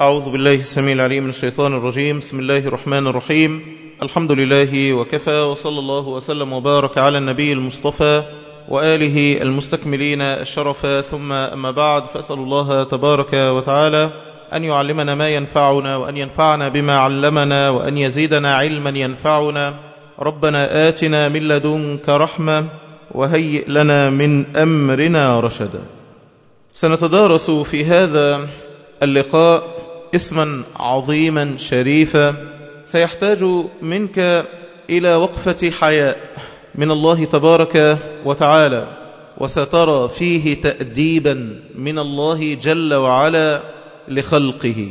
أعوذ بالله السميع العليم من الشيطان الرجيم. بسم الله الرحمن الرحيم. الحمد لله وكفى وصلى الله وسلم وبارك على النبي المصطفى وآله المستكملين الشرف. ثم أما بعد فأسأل الله تبارك وتعالى أن يعلمنا ما ينفعنا وأن ينفعنا بما علمنا وأن يزيدنا علما ينفعنا. ربنا آتنا من لدنك رحمة وهيئ لنا من أمرنا رشدا. سنتدارس في هذا اللقاء اسما عظيما شريفا سيحتاج منك إلى وقفة حياء من الله تبارك وتعالى وسترى فيه تأديبا من الله جل وعلا لخلقه.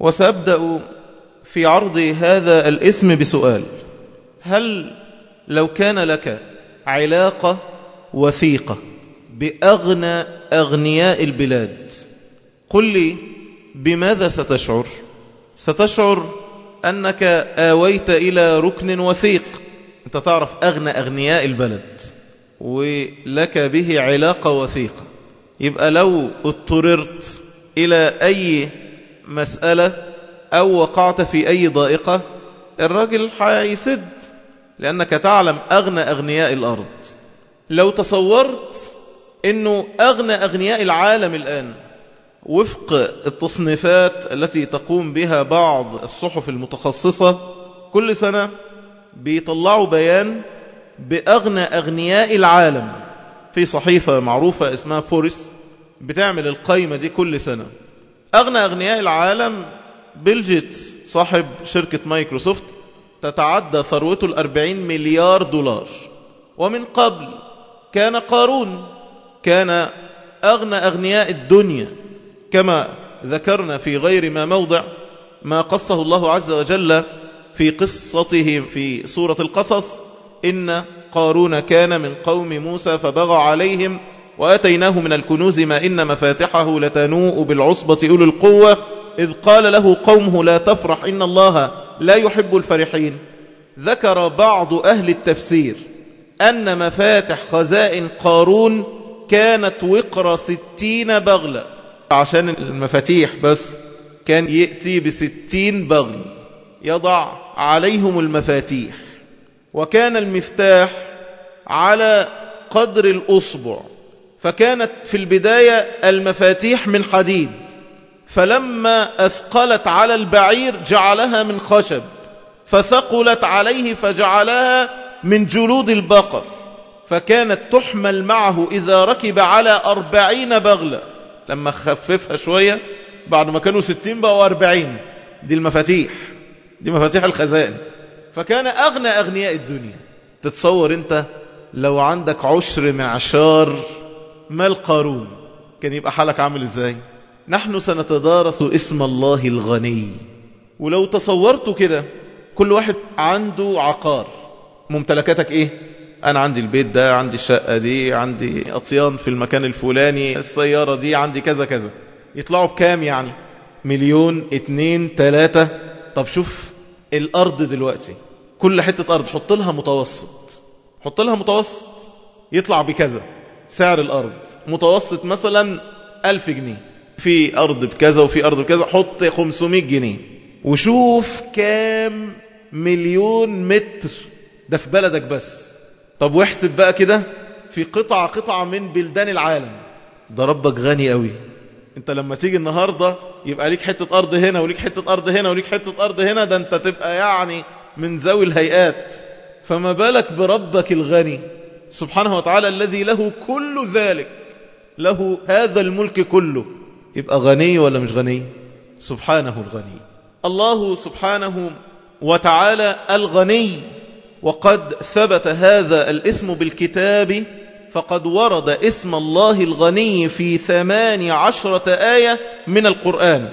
وسأبدأ في عرض هذا الاسم بسؤال هل لو كان لك علاقة وثيقة بأغنى أغنياء البلاد قل لي بماذا ستشعر؟ ستشعر أنك آويت إلى ركن وثيق. أنت تعرف أغنى أغنياء البلد ولك به علاقة وثيقة. يبقى لو اضطررت إلى أي مسألة أو وقعت في أي ضائقة الراجل حيسد لأنك تعلم أغنى أغنياء الأرض. لو تصورت أنه أغنى أغنياء العالم الآن وفق التصنيفات التي تقوم بها بعض الصحف المتخصصة كل سنة بيطلعوا بيان بأغنى أغنياء العالم. في صحيفة معروفة اسمها فورس بتعمل القايمة دي كل سنة. أغنى أغنياء العالم بيل جيتس صاحب شركة مايكروسوفت تتعدى ثروته الأربعين مليار دولار. ومن قبل كان قارون كان أغنى أغنياء الدنيا. كما ذكرنا في غير ما موضع ما قصه الله عز وجل في قصته في سورة القصص إن قارون كان من قوم موسى فبغى عليهم وآتيناه من الكنوز ما إن مفاتحه لتنوء بالعصبة أولي القوة إذ قال له قومه لا تفرح إن الله لا يحب الفرحين. ذكر بعض أهل التفسير أن مفاتح خزائن قارون كانت وقر ستين بغلة. عشان المفاتيح بس كان يأتي بستين بغل يضع عليهم المفاتيح. وكان المفتاح على قدر الأصبع فكانت في البداية المفاتيح من حديد. فلما أثقلت على البعير جعلها من خشب فثقلت عليه فجعلها من جلود البقر. فكانت تحمل معه إذا ركب على أربعين بغلة. لما خففها شوية بعد ما كانوا ستين بقوا أربعين. دي المفاتيح. دي مفاتيح الخزائن فكان أغنى أغنياء الدنيا. تتصور أنت لو عندك عشر معشار مال قارون كان يبقى حالك عامل إزاي؟ نحن سنتدارس اسم الله الغني. ولو تصورت كده كل واحد عنده عقار. ممتلكاتك إيه؟ أنا عندي البيت ده عندي الشقة دي عندي أطيان في المكان الفلاني السيارة دي عندي كذا كذا. يطلعوا بكام يعني؟ مليون اتنين تلاتة. طب شوف الأرض دلوقتي. كل حتة أرض حط لها متوسط. حط لها متوسط يطلع بكذا. سعر الأرض. متوسط مثلا ألف جنيه. في أرض بكذا وفي أرض بكذا حط 500 جنيه. وشوف كام مليون متر. ده في بلدك بس. طب واحسب بقى كده في قطعة قطعة من بلدان العالم. ده ربك غني قوي. انت لما تيجي النهاردة يبقى ليك حتة أرض هنا وليك حتة أرض هنا وليك حتة أرض هنا ده انت تبقى يعني من ذوي الهيئات. فما بالك بربك الغني؟ سبحانه وتعالى الذي له كل ذلك له هذا الملك كله. يبقى غني ولا مش غني؟ سبحانه الغني. الله سبحانه وتعالى الغني. وقد ثبت هذا الاسم بالكتاب فقد ورد اسم الله الغني في ثمان عشرة آية من القرآن.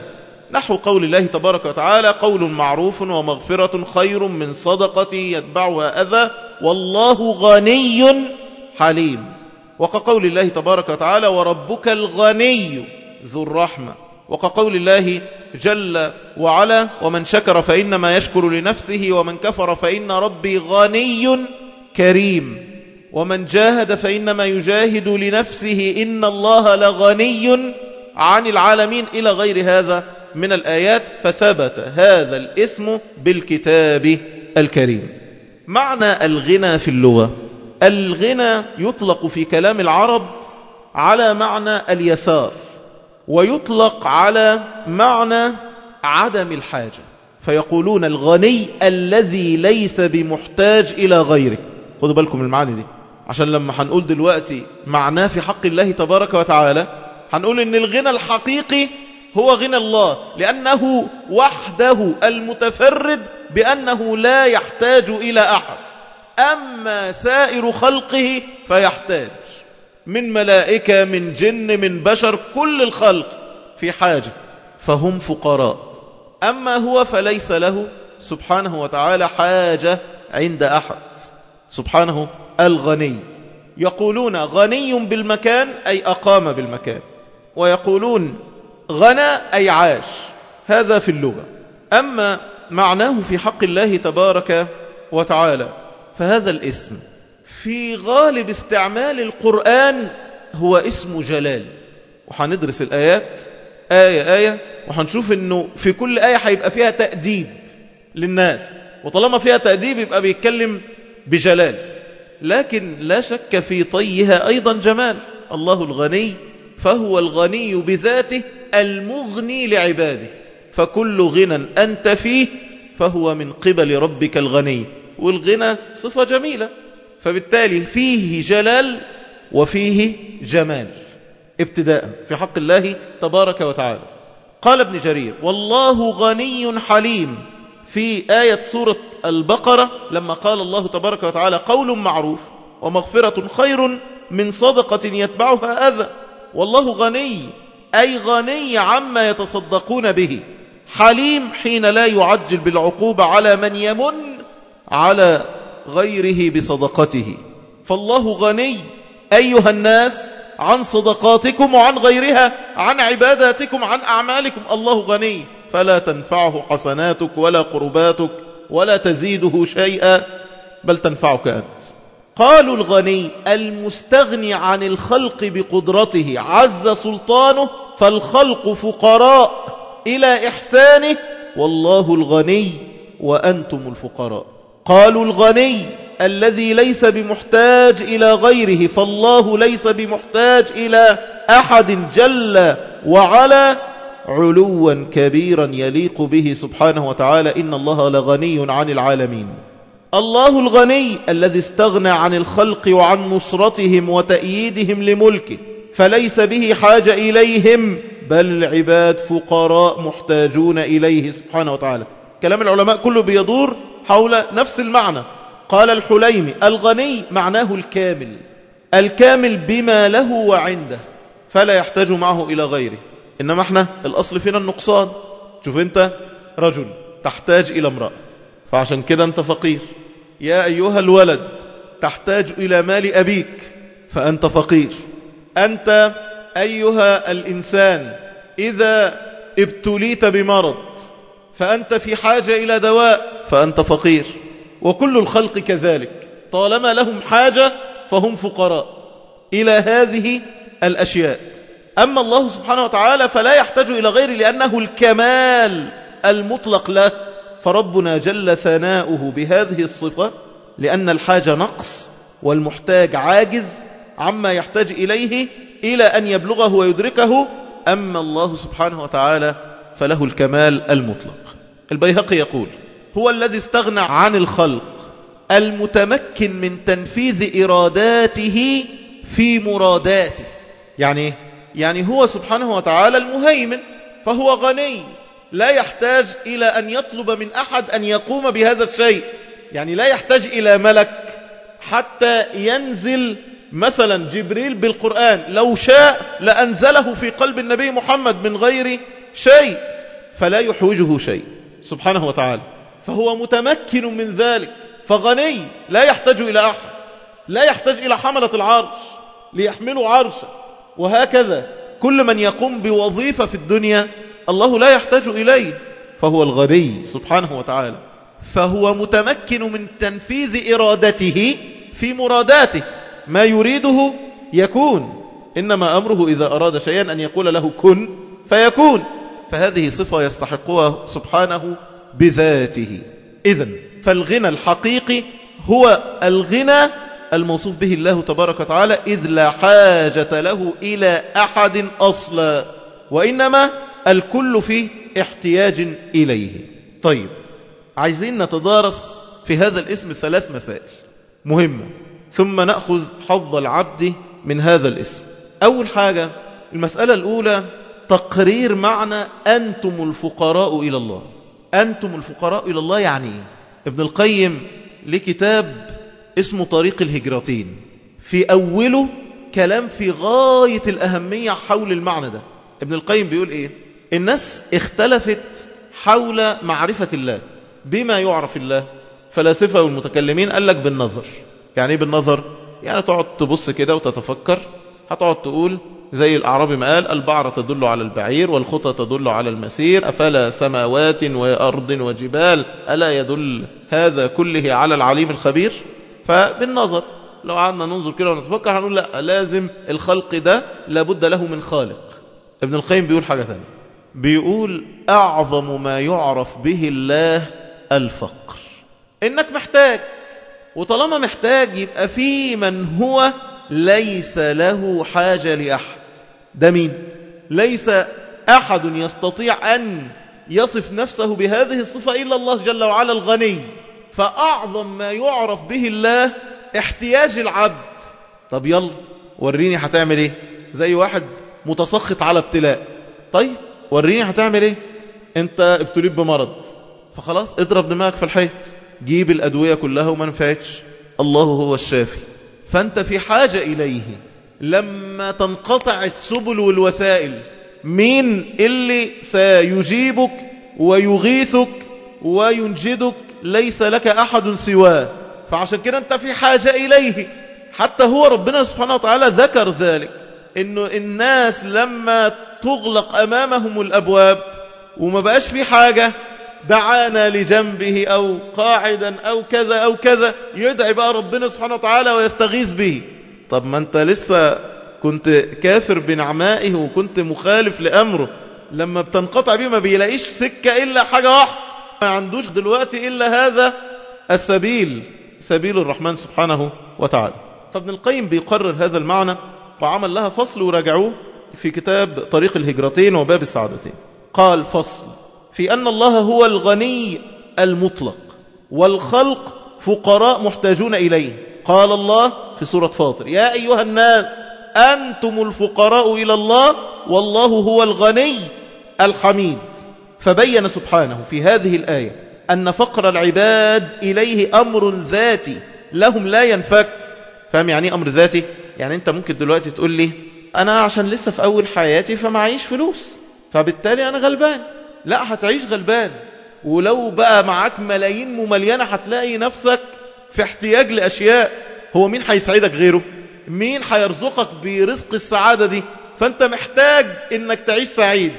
نحو قول الله تبارك وتعالى قول معروف ومغفرة خير من صدقة يتبعها أذى والله غني حليم. وكقول الله تبارك وتعالى وربك الغني ذو الرحمة. وكقول الله جل وعلا ومن شكر فإنما يشكر لنفسه ومن كفر فإن ربي غني كريم. ومن جاهد فإنما يجاهد لنفسه إن الله لغني عن العالمين. إلى غير هذا من الآيات فثبت هذا الاسم بالكتاب الكريم. معنى الغنى في اللغة. الغنى يطلق في كلام العرب على معنى اليسار. ويطلق على معنى عدم الحاجة. فيقولون الغني الذي ليس بمحتاج إلى غيره. خدوا بالكم المعاني دي. عشان لما هنقول دلوقتي معناه في حق الله تبارك وتعالى هنقول إن الغنى الحقيقي هو غنى الله لأنه وحده المتفرد بأنه لا يحتاج إلى أحد. أما سائر خلقه فيحتاج. من ملائكة من جن من بشر كل الخلق في حاجة فهم فقراء. أما هو فليس له سبحانه وتعالى حاجة عند أحد. سبحانه الغني. يقولون غني بالمكان أي أقام بالمكان. ويقولون غنى أي عاش. هذا في اللغة. أما معناه في حق الله تبارك وتعالى فهذا الاسم. في غالب استعمال القرآن هو اسم جلال. وحندرس الآيات آية آية وحنشوف أنه في كل آية هيبقى فيها تأديب للناس. وطالما فيها تأديب يبقى بيتكلم بجلال. لكن لا شك في طيها أيضا جمال. الله الغني فهو الغني بذاته المغني لعباده. فكل غنى أنت فيه فهو من قبل ربك الغني. والغنى صفة جميلة. فبالتالي فيه جلال وفيه جمال. ابتداء في حق الله تبارك وتعالى. قال ابن جرير والله غني حليم. في آية سورة البقرة لما قال الله تبارك وتعالى قول معروف ومغفرة خير من صدقة يتبعها أذى. والله غني أي غني عما يتصدقون به. حليم حين لا يعجل بالعقوبة على من يمن على غيره بصدقته. فالله غني أيها الناس عن صدقاتكم وعن غيرها عن عباداتكم عن أعمالكم. الله غني. فلا تنفعه حسناتك ولا قرباتك ولا تزيده شيئا بل تنفعك أنت. قالوا الغني المستغني عن الخلق بقدرته عز سلطانه فالخلق فقراء إلى إحسانه والله الغني وأنتم الفقراء. قالوا الغني الذي ليس بمحتاج إلى غيره فالله ليس بمحتاج إلى أحد جل وعلا. علوا كبيرا يليق به سبحانه وتعالى. إن الله لغني عن العالمين. الله الغني الذي استغنى عن الخلق وعن نصرتهم وتأييدهم لملكه فليس به حاجة إليهم بل العباد فقراء محتاجون إليه سبحانه وتعالى. كلام العلماء كله بيدور حول نفس المعنى. قال الحليمي الغني معناه الكامل. الكامل بما له وعنده فلا يحتاج معه إلى غيره. إنما إحنا الأصل فينا النقصان. شوف أنت رجل تحتاج إلى امرأة فعشان كده أنت فقير. يا أيها الولد تحتاج إلى مال أبيك فأنت فقير. أنت أيها الإنسان إذا ابتليت بمرض فأنت في حاجة إلى دواء فأنت فقير. وكل الخلق كذلك. طالما لهم حاجة فهم فقراء. إلى هذه الأشياء. أما الله سبحانه وتعالى فلا يحتاج إلى غيره لأنه الكمال المطلق له. فربنا جل ثناؤه بهذه الصفة لأن الحاجة نقص والمحتاج عاجز عما يحتاج إليه إلى أن يبلغه ويدركه. أما الله سبحانه وتعالى فله الكمال المطلق. البيهقي يقول هو الذي استغنى عن الخلق المتمكن من تنفيذ إراداته في مراداته. يعني يعني هو سبحانه وتعالى المهيمن فهو غني. لا يحتاج إلى أن يطلب من أحد أن يقوم بهذا الشيء. يعني لا يحتاج إلى ملك حتى ينزل مثلا جبريل بالقرآن. لو شاء لأنزله في قلب النبي محمد من غير شيء فلا يحوجه شيء. سبحانه وتعالى. فهو متمكن من ذلك. فغني لا يحتاج إلى أحد. لا يحتاج إلى حملة العرش ليحملوا عرشه. وهكذا كل من يقوم بوظيفة في الدنيا الله لا يحتاج إليه. فهو الغني سبحانه وتعالى. فهو متمكن من تنفيذ إرادته في مراداته. ما يريده يكون. إنما أمره إذا أراد شيئا أن يقول له كن فيكون. فهذه صفة يستحقها سبحانه بذاته. إذا فالغنى الحقيقي هو الغنى الموصوف به الله تبارك وتعالى إذ لا حاجة له إلى أحد أصلا وإنما الكل في احتياج إليه. طيب عايزين نتدارس في هذا الاسم ثلاث مسائل. مهمة. ثم نأخذ حظ العبد من هذا الاسم. أول حاجة المسألة الأولى تقرير معنى أنتم الفقراء إلى الله. أنتم الفقراء إلى الله يعني؟ ابن القيم لكتاب اسمه طريق الهجرتين. في أوله كلام في غاية الأهمية حول المعنى ده. ابن القيم بيقول إيه؟ الناس اختلفت حول معرفة الله بما يعرف الله. فلاسفة والمتكلمين قال لك بالنظر. يعني إيه بالنظر؟ يعني تقعد تبص كده وتتفكر. هتقعد تقول زي الأعرابي ما قال البعرة تدل على البعير والخطى تدل على المسير أفلا سماوات وأرض وجبال ألا يدل هذا كله على العليم الخبير؟ فبالنظر لو قعدنا ننظر كده ونتفكر هنقول لا لازم الخلق ده لابد له من خالق. ابن القيم بيقول حاجة ثانية بيقول أعظم ما يعرف به الله الفقر. إنك محتاج وطالما محتاج يبقى في من هو ليس له حاجة لأحد. ده مين؟ ليس أحد يستطيع أن يصف نفسه بهذه الصفة إلا الله جل وعلا الغني. فأعظم ما يعرف به الله احتياج العبد. طب يلا وريني هتعمل إيه؟ زي واحد متسخط على ابتلاء. طيب وريني هتعمل إيه؟ أنت ابتليت بمرض. فخلاص اضرب دماغك في الحيط. جيب الأدوية كلها وما نفعتش. الله هو الشافي. فأنت في حاجة إليه. لما تنقطع السبل والوسائل مين اللي سيجيبك ويغيثك وينجدك؟ ليس لك أحد سواه. فعشان كده أنت في حاجة إليه. حتى هو ربنا سبحانه وتعالى ذكر ذلك إنه الناس لما تغلق أمامهم الأبواب وما بقاش في حاجة دعانا لجنبه أو قاعدا أو كذا أو كذا يدعي بقى ربنا سبحانه وتعالى ويستغيث به. طب ما أنت لسه كنت كافر بنعمائه وكنت مخالف لأمره لما بتنقطع بيه ما بيلاقيش سكة إلا حاجة واحدة. ما عندوش دلوقتي إلا هذا السبيل سبيل الرحمن سبحانه وتعالى. فابن القيم بيقرر هذا المعنى وعمل لها فصل وراجعوه في كتاب طريق الهجرتين وباب السعادتين. قال فصل في أن الله هو الغني المطلق والخلق فقراء محتاجون إليه. قال الله في سورة فاطر. يا أيها الناس أنتم الفقراء إلى الله والله هو الغني الحميد. فبين سبحانه في هذه الآية أن فقر العباد إليه أمر ذاتي لهم لا ينفك. فهم يعني أمر ذاتي؟ يعني أنت ممكن دلوقتي تقول لي أنا عشان لسه في أول حياتي فمعيش فلوس فبالتالي أنا غلبان. لا هتعيش غلبان. ولو بقى معاك ملايين ممليانة هتلاقي نفسك في احتياج لأشياء هو مين هيسعدك غيره؟ مين هيرزقك برزق السعادة دي؟ فأنت محتاج إنك تعيش سعيد.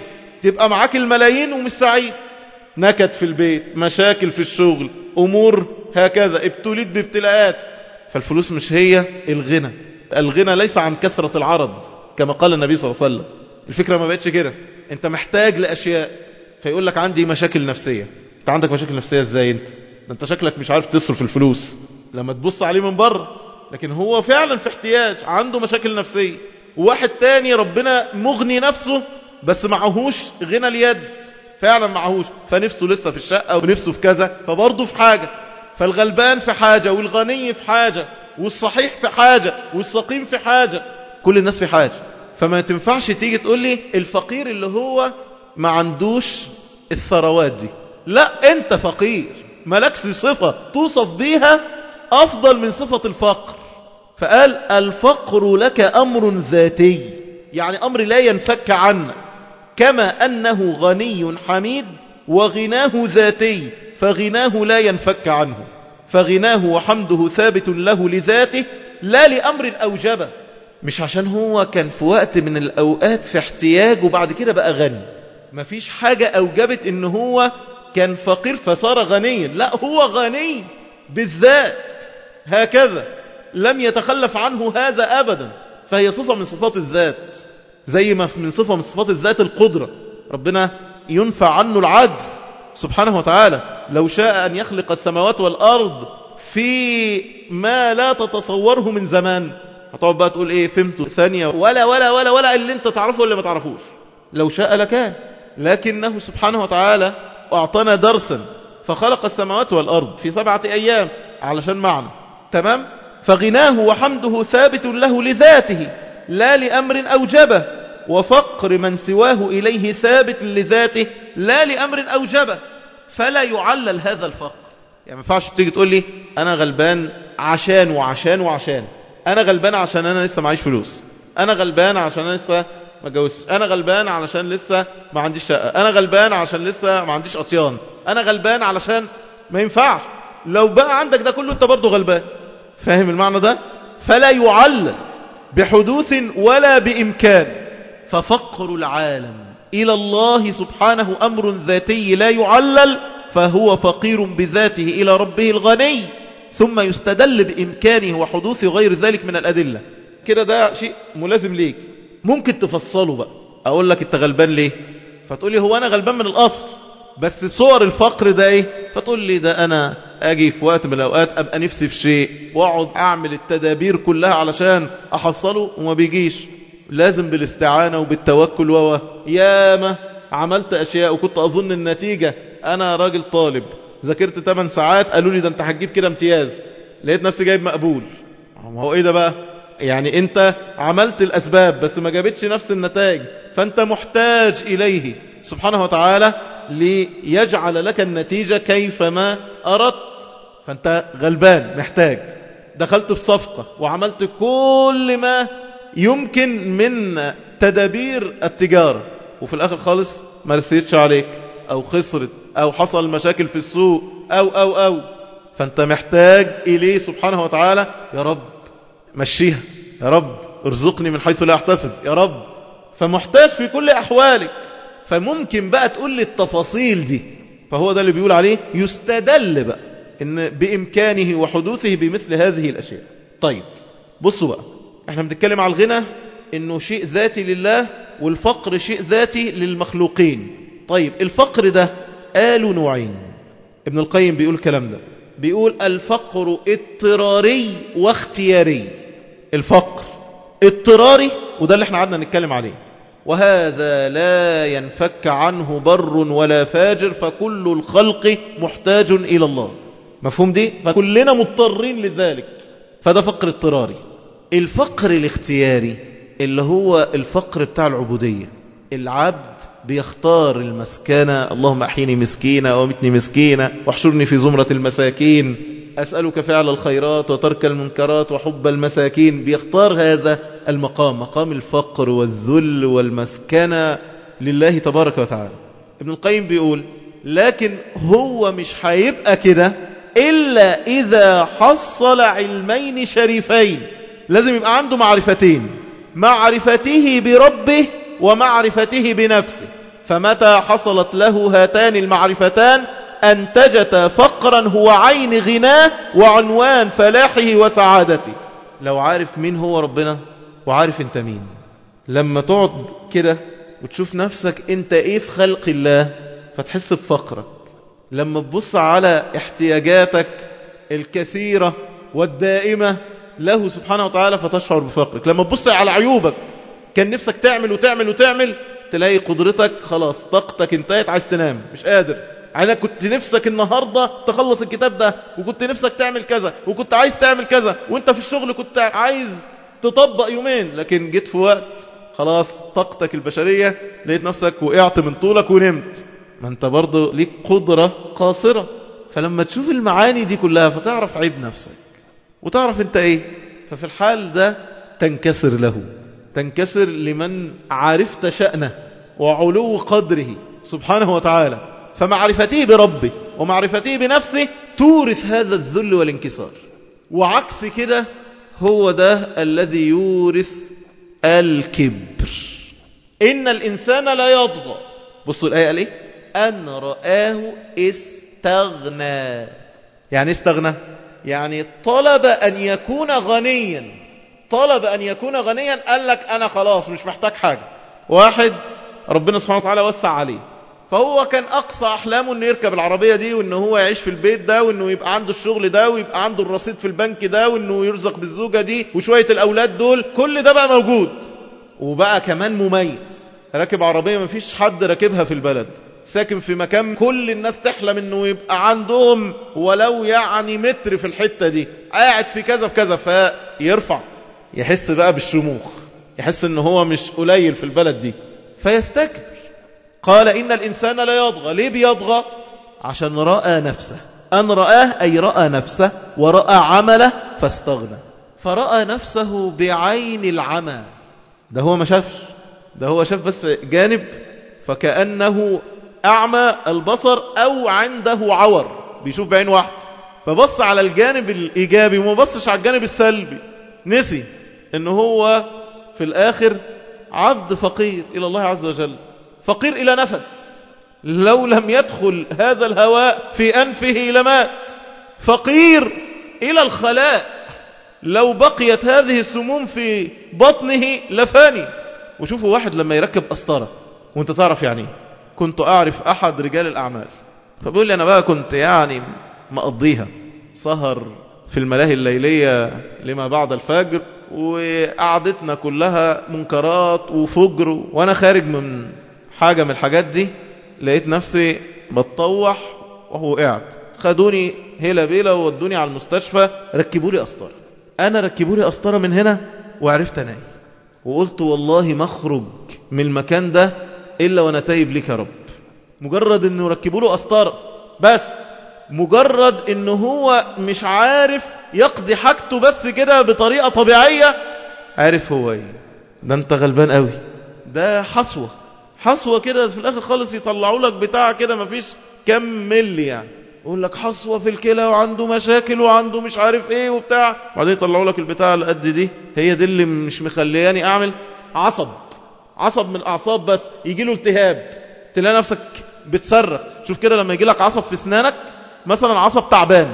تبقى معاك الملايين ومش سعيد. نكد في البيت مشاكل في الشغل أمور هكذا ابتليت بابتلاءات. فالفلوس مش هي الغنى. الغنى ليس عن كثرة العرض كما قال النبي صلى الله عليه وسلم. الفكرة ما بقتش كده. أنت محتاج لأشياء. فيقول لك عندي مشاكل نفسية. أنت عندك مشاكل نفسية إزاي أنت؟ ده أنت شكلك مش عارف تصرف الفلوس. لما تبص عليه من بره لكن هو فعلا في احتياج عنده مشاكل نفسية. وواحد تاني ربنا مغني نفسه بس معهوش غنى اليد. فعلا معهوش. فنفسه لسه في الشقة ونفسه في كذا فبرضه في حاجة. فالغلبان في حاجة والغني في حاجة والصحيح في حاجة والسقيم في حاجة. كل الناس في حاجة. فما تنفعش تيجي تقول لي الفقير اللي هو ما عندوش الثروات دي. لا انت فقير. ملكش صفة توصف بيها أفضل من صفة الفقر. فقال الفقر لك أمر ذاتي. يعني أمر لا ينفك عنك كما أنه غني حميد وغناه ذاتي. فغناه لا ينفك عنه. فغناه وحمده ثابت له لذاته لا لأمر أوجبه. مش عشان هو كان في وقت من الأوقات في احتياج وبعد كده بقى غني. مفيش حاجة أوجبت إن هو كان فقير فصار غنيا. لا هو غني بالذات. هكذا لم يتخلف عنه هذا أبدا فهي صفة من صفات الذات زي ما من صفة من صفات الذات القدرة. ربنا ينفع عنه العجز سبحانه وتعالى. لو شاء أن يخلق السماوات والأرض في ما لا تتصوره من زمان. هتقعد بقى تقول إيه فهمت ثانية ولا ولا ولا ولا اللي أنت تعرفه ولا ما تعرفوش. لو شاء لكان. لكنه سبحانه وتعالى أعطانا درسا. فخلق السماوات والأرض في سبعة أيام علشان معنى. تمام؟ فغناه وحمده ثابت له لذاته لا لأمر أوجبه وفقر من سواه إليه ثابت لذاته لا لأمر أوجبه. فلا يعلل هذا الفقر. يعني ما ينفعش تيجي تقول لي أنا غلبان عشان وعشان وعشان. أنا غلبان عشان أنا لسه معيش فلوس. أنا غلبان عشان أنا لسه ما جوزتش أنا غلبان علشان لسه ما عنديش شقة. أنا غلبان عشان لسه ما عنديش أطيان أنا غلبان علشان ما ينفعش. لو بقى عندك ده كله أنت برضه غلبان. فاهم المعنى ده؟ فلا يعلل بحدوث ولا بإمكان. ففقر العالم إلى الله سبحانه أمر ذاتي لا يعلل فهو فقير بذاته إلى ربه الغني. ثم يستدل بإمكانه وحدوث غير ذلك من الأدلة. كده ده شيء ملازم ليك. ممكن تفصله بقى. أقول لك أنت غلبان ليه؟ فتقول لي هو أنا غلبان من الأصل. بس صور الفقر ده إيه؟ فتقول لي ده أنا أجي في وقت من الأوقات أبقى نفسي في شيء وأقعد أعمل التدابير كلها علشان أحصله وما بيجيش. لازم بالاستعانة وبالتوكل. و ياما عملت أشياء وكنت أظن النتيجة. أنا راجل طالب. ذاكرت 8 ساعات قالوا لي ده أنت هتجيب كده امتياز. لقيت نفسي جايب مقبول. ما هو إيه ده بقى؟ يعني أنت عملت الأسباب بس ما جابتش نفس النتائج. فأنت محتاج إليه. سبحانه وتعالى ليجعل لك النتيجة كيفما أردت. فأنت غلبان محتاج. دخلت في صفقة وعملت كل ما يمكن من تدابير التجارة. وفي الآخر خالص ما رسيتش عليك أو خسرت أو حصل مشاكل في السوق أو أو أو. فأنت محتاج إليه سبحانه وتعالى. يا رب مشيها. يا رب ارزقني من حيث لا أحتسب. يا رب فمحتاج في كل أحوالك. فممكن بقى تقول لي التفاصيل دي. فهو ده اللي بيقول عليه يستدل بقى إن بإمكانه وحدوثه بمثل هذه الأشياء. طيب بصوا بقى إحنا بنتكلم على الغنى إنه شيء ذاتي لله والفقر شيء ذاتي للمخلوقين. طيب الفقر ده قالوا نوعين. ابن القيم بيقول الكلام ده. بيقول الفقر اضطراري واختياري. الفقر اضطراري وده اللي إحنا قعدنا نتكلم عليه. وهذا لا ينفك عنه بر ولا فاجر فكل الخلق محتاج إلى الله. مفهوم دي؟ فكلنا مضطرين لذلك. فده فقر اضطراري. الفقر الاختياري اللي هو الفقر بتاع العبودية. العبد بيختار المسكنة اللهم أحيني مسكينة ومتني مسكينة واحشرني في زمرة المساكين. أسألك فعل الخيرات وترك المنكرات وحب المساكين بيختار هذا المقام مقام الفقر والذل والمسكنة لله تبارك وتعالى. ابن القيم بيقول لكن هو مش هيبقى كده إلا إذا حصل علمين شريفين. لازم يبقى عنده معرفتين معرفته بربه ومعرفته بنفسه. فمتى حصلت له هاتان المعرفتان أنتجتا فقرا هو عين غناه وعنوان فلاحه وسعادته. لو عارف مين هو ربنا وعارف انت مين. لما تقعد كده وتشوف نفسك انت إيه في خلق الله فتحس بفقرك. لما تبص على احتياجاتك الكثيرة والدائمة له سبحانه وتعالى فتشعر بفقرك. لما تبص على عيوبك كان نفسك تعمل وتعمل وتعمل تلاقي قدرتك خلاص طاقتك انتهت عايز تنام مش قادر. أنا كنت نفسك النهاردة تخلص الكتاب ده وكنت نفسك تعمل كذا وكنت عايز تعمل كذا وانت في الشغل كنت عايز تطبق يومين لكن جيت في وقت خلاص طاقتك البشرية لقيت نفسك وقعت من طولك ونمت. ما انت برضه ليك قدرة قاصرة. فلما تشوف المعاني دي كلها فتعرف عيب نفسك وتعرف انت إيه؟ ففي الحال ده تنكسر له. تنكسر لمن عرفت شأنه وعلو قدره سبحانه وتعالى. فمعرفته بربه ومعرفته بنفسه تورث هذا الذل والانكسار. وعكس كده هو ده الذي يورث الكبر. إن الإنسان لا يضغى بصوا الآية قال إيه؟ أن رآه استغنى. يعني استغنى؟ يعني طلب أن يكون غنيا. طلب أن يكون غنيا. قال لك أنا خلاص مش محتاج حاجة. واحد ربنا سبحانه وتعالى وسع عليه. فهو كان أقصى أحلامه أنه يركب العربية دي وأنه هو يعيش في البيت ده وأنه يبقى عنده الشغل ده ويبقى عنده الرصيد في البنك ده وأنه يرزق بالزوجة دي وشوية الأولاد دول كل ده بقى موجود. وبقى كمان مميز. راكب عربية ما فيش حد راكبها في البلد. ساكن في مكان كل الناس تحلم إنه يبقى عندهم ولو يعني متر في الحتة دي. قاعد في كذا في كذا فيرفع. يحس بقى بالشموخ. يحس إن هو مش قليل في البلد دي. فيستكبر قال إن الإنسان لا يضغى ليه بيضغى عشان رأى نفسه. أن رآه أي رأى نفسه ورأى عمله فاستغنى. فرأى نفسه بعين العمى. ده هو ما شافش. ده هو شاف بس جانب فكأنه أعمى البصر أو عنده عور. بيشوف بعين واحد فبص على الجانب الإيجابي وما بصش على الجانب السلبي. نسي إن هو في الآخر عبد فقير إلى الله عز وجل. فقير إلى نفس. لو لم يدخل هذا الهواء في أنفه لمات. فقير إلى الخلاء. لو بقيت هذه السموم في بطنه لفاني. وشوفوا واحد لما يركب أسطرة وأنت تعرف يعني كنت أعرف أحد رجال الأعمال. فبيقول لي أنا بقى كنت يعني مقضيها. سهر في الملاهي الليلية لما بعد الفجر وقعدتنا كلها منكرات وفجر وأنا خارج من حاجة من الحاجات دي لقيت نفسي بتطوح وهو قاعد. خدوني هيلا بيلا وودوني على المستشفى ركبوا لي قسطرة أنا ركبوا لي قسطرة من هنا وعرفت أنا إيه وقلت والله ما أخرج من المكان ده إلا وأنا تايب لك يا رب. مجرد أنه ركبوا له قسطرة بس مجرد أنه هو مش عارف يقضي حاجته بس كده بطريقة طبيعية عارف هو إيه. ده أنت غلبان قوي. ده حصوة حصوة كده في الآخر خالص يطلعوا لك بتاع كده مفيش كم ملي يعني يقول لك حصوة في الكلى وعنده مشاكل وعنده مش عارف إيه وبتاع. وبعدين يطلعوا لك البتاع اللي قد دي. هي دي اللي مش مخلياني أعمل عصب. عصب من الأعصاب بس. يجي له التهاب. تلاقي نفسك بتصرخ. شوف كده لما يجي لك عصب في أسنانك. مثلا عصب تعبان.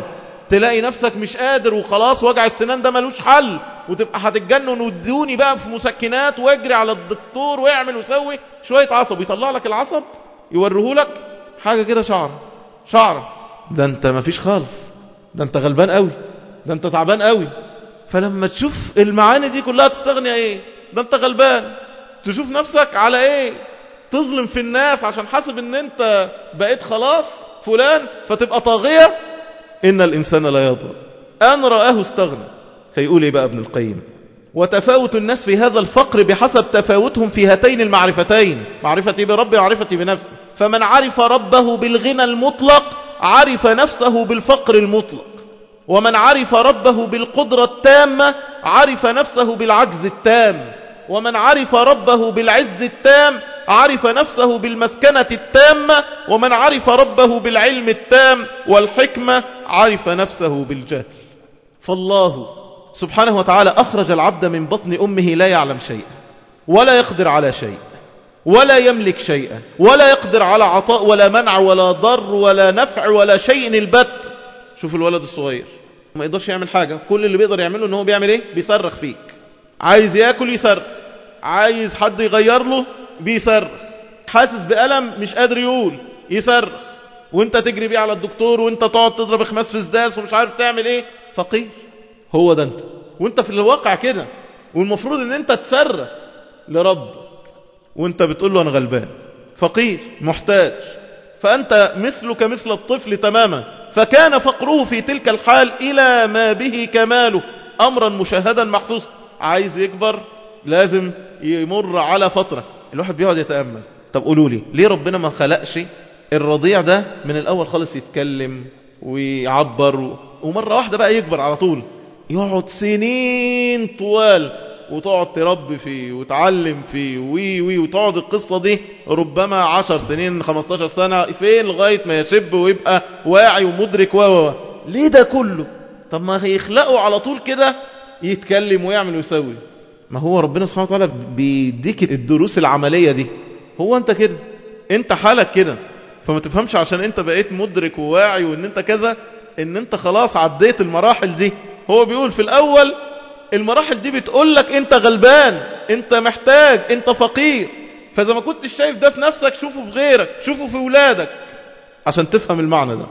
تلاقي نفسك مش قادر وخلاص وجع السنان ده ملوش حل وتبقى هتتجنن وادوني بقى في مسكنات واجري على الدكتور واعمل وسوي شوية عصب. يطلع لك العصب؟ يوريه لك؟ حاجة كده شعر. شعر. ده انت مفيش خالص. ده انت غلبان قوي. ده انت تعبان قوي. فلما تشوف المعاني دي كلها تستغني إيه؟ ده انت غلبان. تشوف نفسك على إيه؟ تظلم في الناس عشان حاسب ان انت بقيت خلاص فلان فتبقى طاغية إن الإنسان لا يضر. أن رآه استغنى. فيقول إيه بقى ابن القيم؟ وتفاوت الناس في هذا الفقر بحسب تفاوتهم في هاتين المعرفتين. معرفتي بربي ومعرفتي بنفسي. فمن عرف ربه بالغنى المطلق عرف نفسه بالفقر المطلق. ومن عرف ربه بالقدرة التامة عرف نفسه بالعجز التام. ومن عرف ربه بالعز التام عرف نفسه بالمسكنة التامة ومن عرف ربه بالعلم التام والحكمة عرف نفسه بالجهل. فالله سبحانه وتعالى أخرج العبد من بطن أمه لا يعلم شيئا ولا يقدر على شيء ولا يملك شيئا ولا يقدر على عطاء ولا منع ولا ضر ولا نفع ولا شيء البت. شوف الولد الصغير ما يقدرش يعمل حاجة كل اللي بيقدر يعمله إن هو بيعمل إيه؟ بيصرخ فيك. عايز ياكل يصرخ. عايز حد يغير له بيصرخ حاسس بألم مش قادر يقول. يصرخ وانت تجري بيه على الدكتور وانت تقعد تضرب خماس في سداس ومش عارف تعمل إيه. فقير هو ده انت. وانت في الواقع كده. والمفروض ان انت تصرخ لربك وانت بتقول له أنا غلبان. فقير محتاج. فانت مثلك مثل الطفل تماما. فكان فقره في تلك الحال إلى ما به كماله. امرا مشاهدا محسوسا عايز يكبر لازم يمر على فترة. الواحد بيقعد يتأمل. طب قولوا لي ليه ربنا ما خلقش الرضيع ده من الأول خالص يتكلم ويعبر ومرة واحدة بقى يكبر على طول. يقعد سنين طوال وتقعد تربي فيه وتعلم فيه وي وي وتقعد القصة دي ربما عشر سنين 15 سنة فين لغاية ما يشب ويبقى واعي ومدرك و. ليه ده كله؟ طب ما يخلقه على طول كده يتكلم ويعمل ويسوي. ما هو ربنا سبحانه وتعالى بيديك الدروس العملية دي. هو انت كده. انت حالك كده. فما تفهمش عشان انت بقيت مدرك وواعي وان انت كذا ان انت خلاص عديت المراحل دي. هو بيقول في الأول المراحل دي بتقول لك انت غلبان انت محتاج انت فقير. فإذا ما كنتش شايف ده في نفسك شوفه في غيرك شوفه في ولادك. عشان تفهم المعنى ده.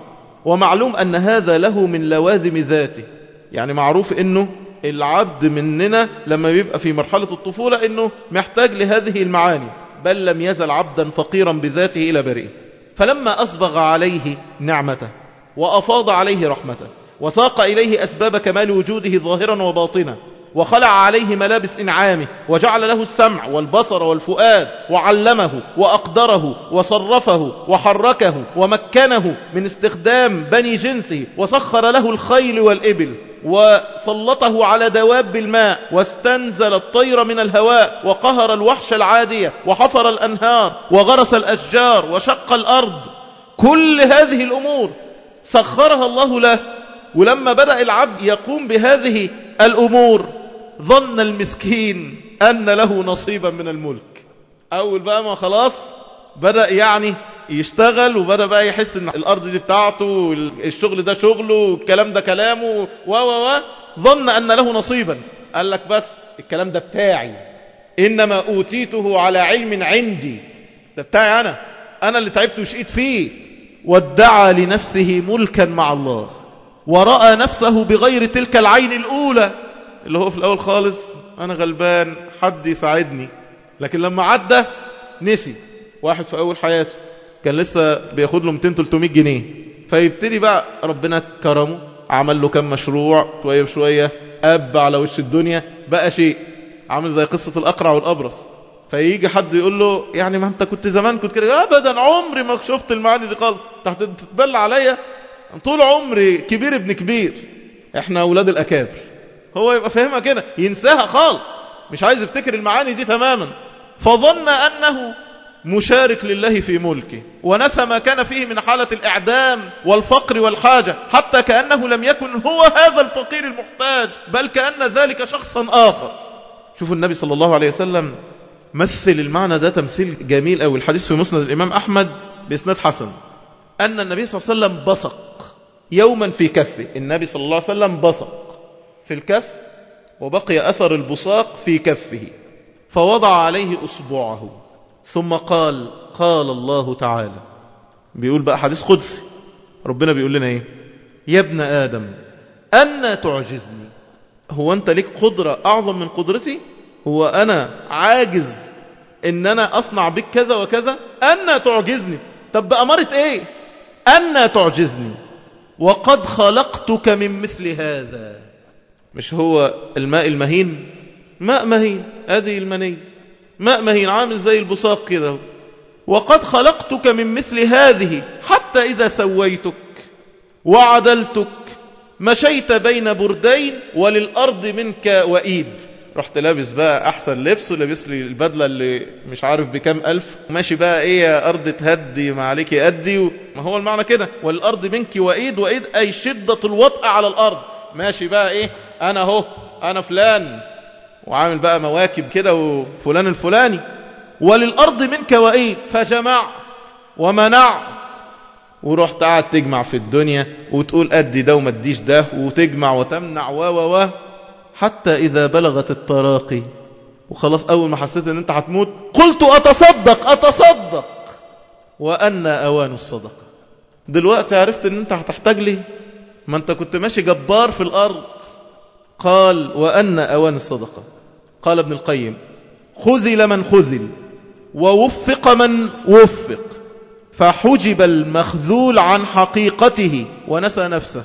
ومعلوم أن هذا له من لوازم ذاته. يعني معروف أنه العبد مننا لما بيبقى في مرحلة الطفولة أنه محتاج لهذه المعاني بل لم يزل عبدا فقيرا بذاته إلى بريء فلما أصبغ عليه نعمته وأفاض عليه رحمته وساق إليه أسباب كمال وجوده ظاهرا وباطنا وخلع عليه ملابس إنعامه وجعل له السمع والبصر والفؤاد وعلمه وأقدره وصرفه وحركه ومكنه من استخدام بني جنسه وسخر له الخيل والإبل وسلطه على دواب الماء واستنزل الطير من الهواء وقهر الوحش العادية وحفر الأنهار وغرس الأشجار وشق الأرض. كل هذه الأمور سخرها الله له ولما بدأ العبد يقوم بهذه الأمور ظن المسكين أن له نصيبا من الملك. أول بقى ما خلاص بدأ يعني يشتغل وبدأ بقى يحس إن الأرض دي بتاعته الشغل ده شغله والكلام ده كلامه. و و و ظن أن له نصيبا. قال لك بس الكلام ده بتاعي. إنما أوتيته على علم عندي. ده بتاعي أنا. أنا اللي تعبت وشقيت فيه. وادعى لنفسه ملكا مع الله. ورأى نفسه بغير تلك العين الأولى. اللي هو في الأول خالص أنا غلبان حد يساعدني. لكن لما عدى نسي. واحد في أول حياته. كان لسه بياخد له 200-300 جنيه. فيبتدي بقى ربنا كرمه عمل له كم مشروع شوية بشوية أب على وش الدنيا بقى شيء. عامل زي قصة الأقرع والأبرص. فيجي حد يقول له يعني ما أنت كنت زمان كنت كده. ابدا عمري ما شفت المعاني دي خالص. تحت تتبلى عليا. طول عمري كبير ابن كبير. إحنا أولاد الأكابر. هو يبقى فاهمها كده ينساها خالص. مش عايز يفتكر المعاني دي تماما. فظن أنه مشارك لله في ملكه ونسى ما كان فيه من حالة الإعدام والفقر والحاجة حتى كأنه لم يكن هو هذا الفقير المحتاج بل كأن ذلك شخصا آخر. شوفوا النبي صلى الله عليه وسلم مثل المعنى ده تمثيل جميل أو الحديث في مسند الإمام أحمد بإسناد حسن. أن النبي صلى الله عليه وسلم بصق يوما في كفه النبي صلى الله عليه وسلم بصق في الكف وبقي أثر البصاق في كفه فوضع عليه أصبعه. ثم قال قال الله تعالى. بيقول بقى حديث قدسي. ربنا بيقول لنا إيه؟ يا ابن آدم أنا تعجزني. هو أنت ليك قدرة أعظم من قدرتي؟ هو أنا عاجز إن أنا أصنع بك كذا وكذا؟ أنا تعجزني. طب بأمارة إيه؟ أنا تعجزني. وقد خلقتك من مثل هذا. مش هو الماء المهين؟ ماء مهين. هذه المني ماء مهين عامل زي البصاق كده. وقد خلقتك من مثل هذه حتى إذا سويتك وعدلتك مشيت بين بردين وللأرض منك وإيد. رحت لابس بقى أحسن لبس ولابس لي البدلة اللي مش عارف بكام ألف. ماشي بقى إيه يا أرض تهدي ما عليك أدي ما هو المعنى كده؟ والأرض منك وإيد وإيد أي شدة الوطأ على الأرض. ماشي بقى إيه؟ أنا هو أنا فلان. وعامل بقى مواكب كده وفلان الفلاني. وللأرض منك وإيد فجمعت ومنعت. ورحت قاعد تجمع في الدنيا وتقول أدي ده وما تديش ده وتجمع وتمنع و و و. حتى إذا بلغت التراقي. وخلاص أول ما حسيت أن أنت هتموت قلت أتصدق أتصدق. وأن أوان الصدقة دلوقتي عرفت أن أنت هتحتاج لي ما أنت كنت ماشي جبار في الأرض. قال وأن أوان الصدقة. قال ابن القيم خذل من خذل ووفق من وفق فحجب المخذول عن حقيقته ونسى نفسه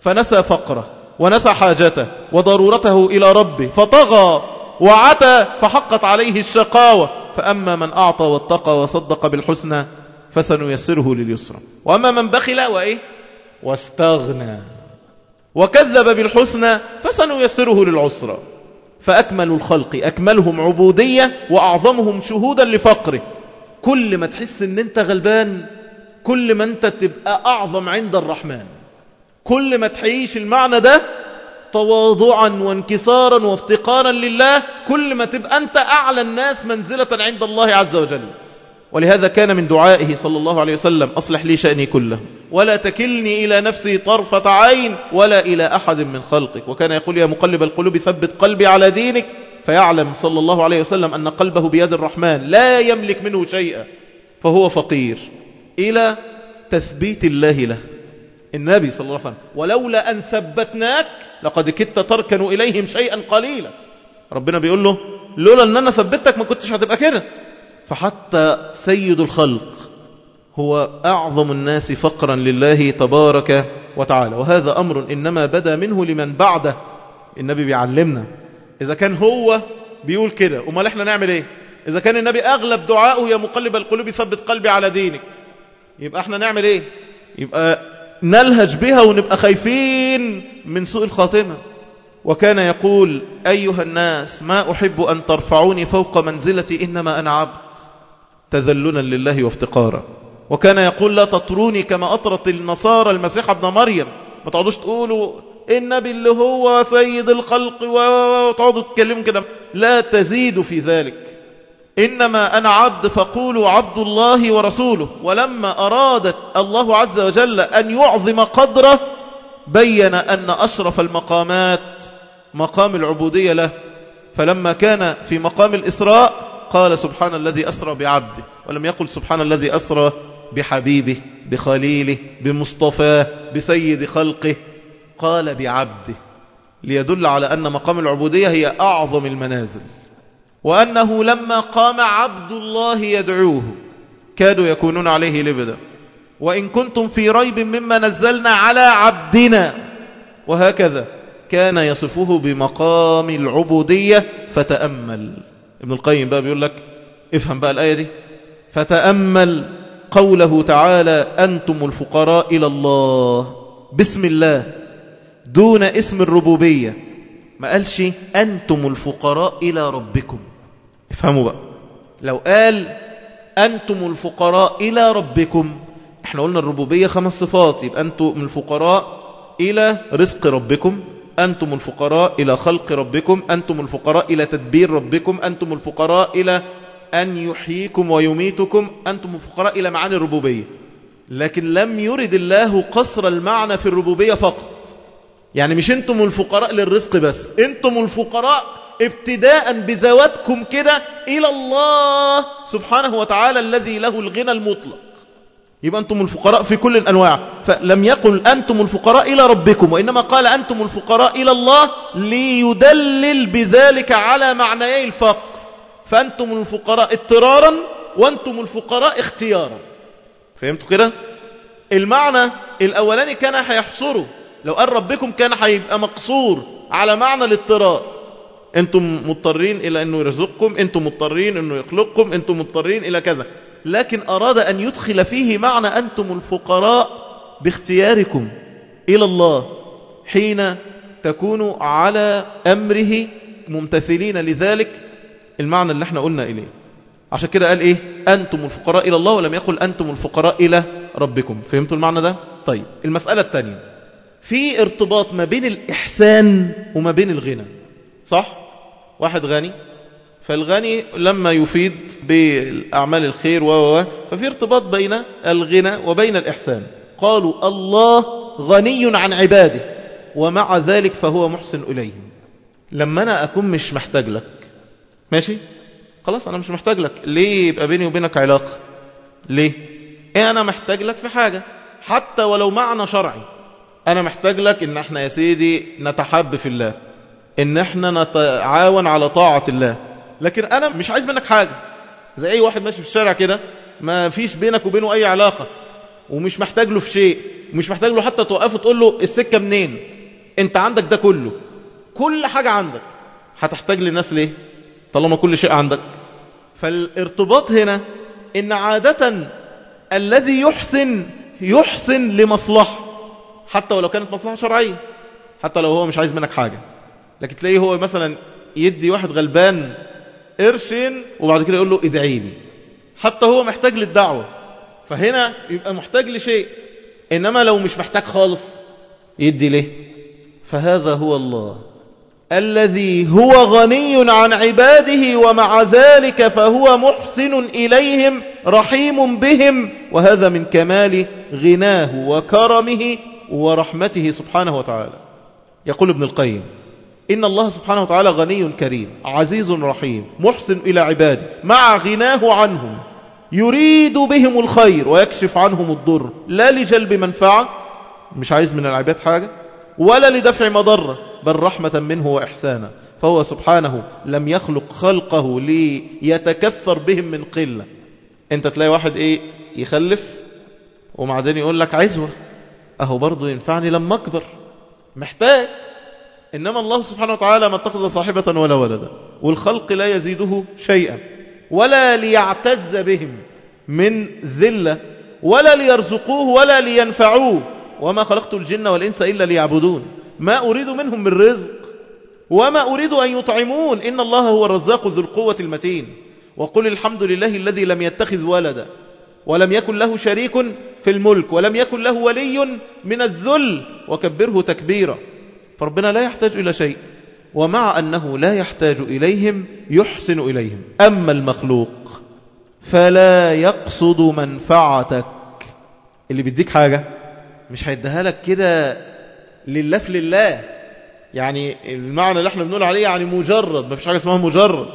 فنسى فقره ونسى حاجته وضرورته إلى ربه فطغى وعتى فحقت عليه الشقاوة فأما من أعطى واتقى وصدق بالحسنى فسنيسره لليسرى. وأما من بخل وإيه؟ واستغنى. وكذب بالحسنى فسنيسره للعسرى. فأكمل الخلق أكملهم عبودية وأعظمهم شهودا لفقره. كل ما تحس إن أنت غلبان كل ما أنت تبقى أعظم عند الرحمن. كل ما تحييش المعنى ده تواضعا وانكسارا وافتقارا لله كل ما تبقى أنت أعلى الناس منزلة عند الله عز وجل. ولهذا كان من دعائه صلى الله عليه وسلم أصلح لي شأني كله. ولا تكلني إلى نفسي طرفة عين ولا إلى أحد من خلقك. وكان يقول يا مقلب القلوب ثبت قلبي على دينك. فيعلم صلى الله عليه وسلم أن قلبه بيد الرحمن لا يملك منه شيئا فهو فقير. إلى تثبيت الله له. النبي صلى الله عليه وسلم ولولا أن ثبتناك لقد كدت تركن إليهم شيئا قليلا. ربنا بيقول له لولا أن أنا ثبتك ما كنتش هتبقى كده. فحتى سيد الخلق هو أعظم الناس فقرا لله تبارك وتعالى. وهذا أمر إنما بدا منه لمن بعده. النبي بيعلمنا. إذا كان هو بيقول كده أمال إحنا نعمل إيه؟ إذا كان النبي أغلب دعاؤه يا مقلب القلوب ثبت قلبي على دينك. يبقى إحنا نعمل إيه؟ يبقى نلهج بها ونبقى خايفين من سوء الخاتمة. وكان يقول أيها الناس ما أحب أن ترفعوني فوق منزلتي إنما أنا عبد. تذلنا لله وافتقارا. وكان يقول لا تطروني كما أطرت النصارى المسيح ابن مريم. ما تقعدوش تقولوا النبي اللي هو سيد الخلق وتقعدوا تتكلموا كده. لا تزيد في ذلك. إنما أنا عبد فقولوا عبد الله ورسوله. ولما أرادت الله عز وجل أن يعظم قدره بين أن أشرف المقامات مقام العبودية له. فلما كان في مقام الإسراء قال سبحان الذي أسرى بعبده. ولم يقل سبحان الذي أسرى بحبيبه بخليله بمصطفاه بسيد خلقه. قال بعبده ليدل على أن مقام العبودية هي أعظم المنازل. وأنه لما قام عبد الله يدعوه كادوا يكونون عليه لبدا. وإن كنتم في ريب مما نزلنا على عبدنا. وهكذا كان يصفه بمقام العبودية. فتأمل. ابن القيم بقى بيقول لك افهم بقى الآية دي. فتأمل. قوله تعالى أنتم الفقراء إلى الله. بسم الله. دون اسم الربوبية. ما قالش أنتم الفقراء إلى ربكم. افهموا بقى. لو قال أنتم الفقراء إلى ربكم إحنا قلنا الربوبية خمس صفات. يبقى أنتم الفقراء إلى رزق ربكم. أنتم الفقراء إلى خلق ربكم. أنتم الفقراء إلى تدبير ربكم. أنتم الفقراء إلى أن يحييكم ويميتكم. أنتم الفقراء إلى معاني الربوبية. لكن لم يرد الله قصر المعنى في الربوبية فقط. يعني مش أنتم الفقراء للرزق بس. أنتم الفقراء ابتداء بذواتكم كده إلى الله سبحانه وتعالى الذي له الغنى المطلق. يبقى أنتم الفقراء في كل الأنواع. فلم يقل أنتم الفقراء إلى ربكم وإنما قال أنتم الفقراء إلى الله ليدلل بذلك على معنيي الفقر. فأنتم الفقراء اضطرارا وأنتم الفقراء اختيارا. فهمتوا كده؟ المعنى الأولاني كان هيحصره. لو قال ربكم كان هيبقى مقصور على معنى الاضطرار. أنتم مضطرين إلى أنه يرزقكم أنتم مضطرين أنه يخلقكم أنتم مضطرين إلى كذا. لكن أراد أن يدخل فيه معنى أنتم الفقراء باختياركم إلى الله حين تكونوا على أمره ممتثلين لذلك المعنى اللي إحنا قلنا إليه. عشان كده قال إيه؟ أنتم الفقراء إلى الله ولم يقل أنتم الفقراء إلى ربكم. فهمتوا المعنى ده؟ طيب المسألة الثانية في ارتباط ما بين الإحسان وما بين الغنى صح؟ واحد غني فالغني لما يفيد بالأعمال الخير و ففي ارتباط بين الغنى وبين الإحسان. قالوا الله غني عن عباده ومع ذلك فهو محسن إليهم. لما أنا أكون مش محتاج لك ماشي؟ خلاص أنا مش محتاج لك. ليه يبقى بيني وبينك علاقة؟ ليه؟ إيه أنا محتاج لك في حاجة. حتى ولو معنى شرعي أنا محتاج لك إن إحنا يا سيدي نتحب في الله إن إحنا نتعاون على طاعة الله. لكن أنا مش عايز منك حاجة. زي أي واحد ماشي في الشارع كده ما فيش بينك وبينه أي علاقة ومش محتاج له في شيء ومش محتاج له حتى توقفه تقول له السكة منين؟ أنت عندك ده كله. كل حاجة عندك. هتحتاج للناس ليه؟ طالما كل شيء عندك. فالارتباط هنا إن عادة الذي يحسن يحسن لمصلحة. حتى ولو كانت مصلحة شرعية. حتى لو هو مش عايز منك حاجة. لكن تلاقيه هو مثلا يدي واحد غلبان قرشين وبعد كده يقول له ادعي لي. حتى هو محتاج للدعوة. فهنا يبقى محتاج لشيء. إنما لو مش محتاج خالص يدي ليه؟ فهذا هو الله. الذي هو غني عن عباده ومع ذلك فهو محسن إليهم رحيم بهم وهذا من كمال غناه وكرمه ورحمته سبحانه وتعالى. يقول ابن القيم إن الله سبحانه وتعالى غني كريم عزيز رحيم محسن إلى عباده مع غناه عنهم يريد بهم الخير ويكشف عنهم الضر لا لجلب منفعة. مش عايز من العباد حاجة؟ ولا لدفع مضرة بل رحمة منه وإحسانا. فهو سبحانه لم يخلق خلقه ليتكثر بهم من قلة. انت تلاقي واحد إيه يخلف وبعدين يقول لك عزوة. اهو برضه ينفعني لما اكبر. محتاج. إنما الله سبحانه وتعالى ما اتخذ صاحبة ولا ولدا. والخلق لا يزيده شيئا. ولا ليعتز بهم من ذلة. ولا ليرزقوه ولا لينفعوه. وما خلقت الجن والإنس إلا ليعبدون. ما أريد منهم من رزق وما أريد أن يطعمون. إن الله هو الرزاق ذو القوة المتين. وقل الحمد لله الذي لم يتخذ ولدا ولم يكن له شريك في الملك ولم يكن له ولي من الذل. وكبره تكبيرا. فربنا لا يحتاج إلى شيء ومع أنه لا يحتاج إليهم يحسن إليهم. أما المخلوق فلا يقصد منفعتك. اللي بيديك حاجة؟ مش هيديها لك كده لله في لله. يعني المعنى اللي إحنا بنقول عليه يعني مجرد ما فيش حاجة اسمها مجرد.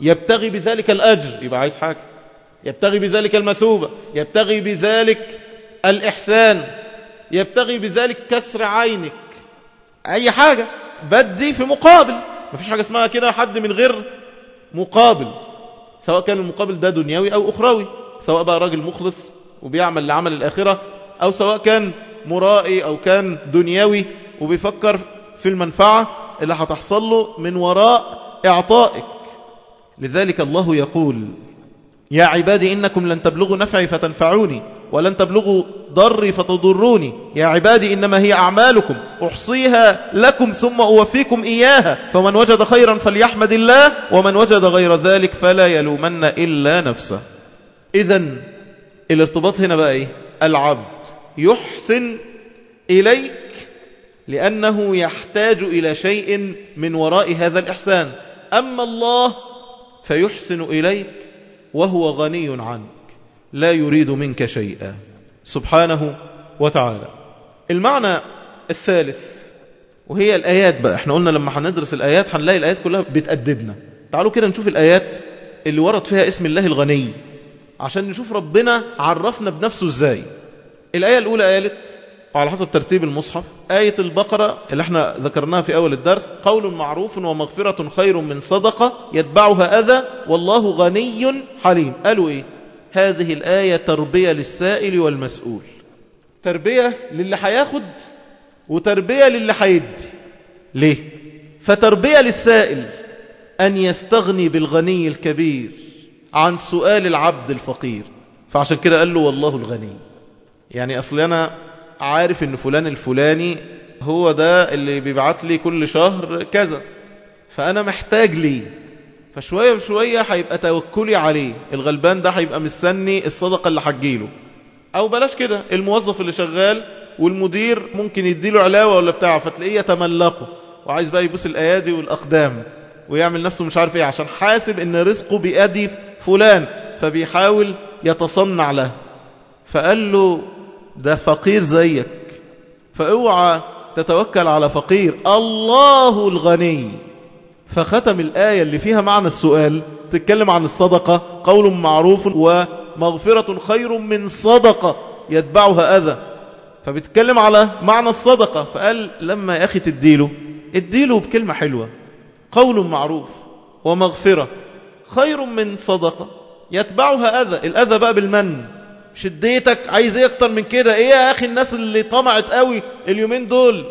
يبتغي بذلك الأجر يبقى عايز حاجة. يبتغي بذلك المثوبة يبتغي بذلك الإحسان يبتغي بذلك كسر عينك. أي حاجة بدي في مقابل. ما فيش حاجة اسمها كده حد من غير مقابل. سواء كان المقابل ده دنيوي أو أخروي سواء بقى راجل مخلص وبيعمل لعمل الآخرة أو سواء كان مرائي أو كان دنيوي وبيفكر في المنفعة اللي هتحصل له من وراء إعطائك. لذلك الله يقول يا عبادي إنكم لن تبلغوا نفعي فتنفعوني ولن تبلغوا ضري فتضروني. يا عبادي إنما هي أعمالكم أحصيها لكم ثم أوفيكم إياها. فمن وجد خيرا فليحمد الله ومن وجد غير ذلك فلا يلومن إلا نفسه. إذا الارتباط هنا بقى إيه؟ العبد. يحسن إليك لأنه يحتاج إلى شيء من وراء هذا الإحسان. أما الله فيحسن إليك وهو غني عنك لا يريد منك شيئا. سبحانه وتعالى. المعنى الثالث وهي الآيات بقى. إحنا قلنا لما هندرس الآيات هنلاقي الآيات كلها بتأدبنا. تعالوا كده نشوف الآيات اللي ورد فيها اسم الله الغني عشان نشوف ربنا عرفنا بنفسه إزاي. الآية الأولى قالت وعلى حسب ترتيب المصحف. آية البقرة اللي إحنا ذكرناها في أول الدرس قول معروف ومغفرة خير من صدقة يتبعها أذى والله غني حليم. قالوا إيه؟ هذه الآية تربية للسائل والمسؤول. تربية للي هياخد وتربية للي هيدي. ليه؟ فتربية للسائل أن يستغني بالغني الكبير عن سؤال العبد الفقير. فعشان كده قال له والله الغني. يعني أصل أنا عارف إن فلان الفلاني هو ده اللي بيبعت لي كل شهر كذا فأنا محتاج ليه؟ فشوية بشوية هيبقى توكلي عليه الغلبان ده هيبقى مستني الصدقة اللي هتجيله. أو بلاش كده الموظف اللي شغال والمدير ممكن يديله علاوة ولا بتاعه فتلاقيه يتملقه وعايز بقى يبوس الأيادي والأقدام ويعمل نفسه مش عارف إيه عشان حاسب إن رزقه بيدي فلان فبيحاول يتصنع له. فقال له ده فقير زيك. فأوعى تتوكل على فقير. الله الغني. فختم الآية اللي فيها معنى السؤال تتكلم عن الصدقة قول معروف ومغفرة خير من صدقة يتبعها أذى. فبتتكلم على معنى الصدقة. فقال لما يا أخي تديله اديله بكلمة حلوة. قول معروف ومغفرة خير من صدقة يتبعها أذى. الأذى بقى بالمن. شديتك عايز إيه أكتر من كده. إيه يا أخي الناس اللي طمعت قوي اليومين دول؟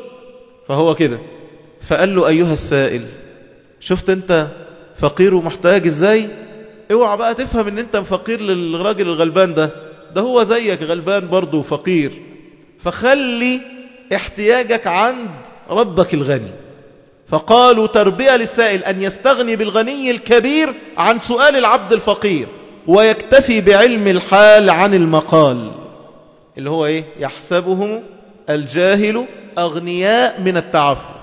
فهو كده. فقال له أيها السائل شفت أنت فقير ومحتاج إزاي؟ اوعى بقى تفهم إن أنت فقير للراجل الغلبان ده. ده هو زيك غلبان برضه فقير فخلي احتياجك عند ربك الغني. فقالوا تربية للسائل أن يستغني بالغني الكبير عن سؤال العبد الفقير. ويكتفي بعلم الحال عن المقال. اللي هو إيه؟ يحسبهم الجاهل أغنياء من التعفف.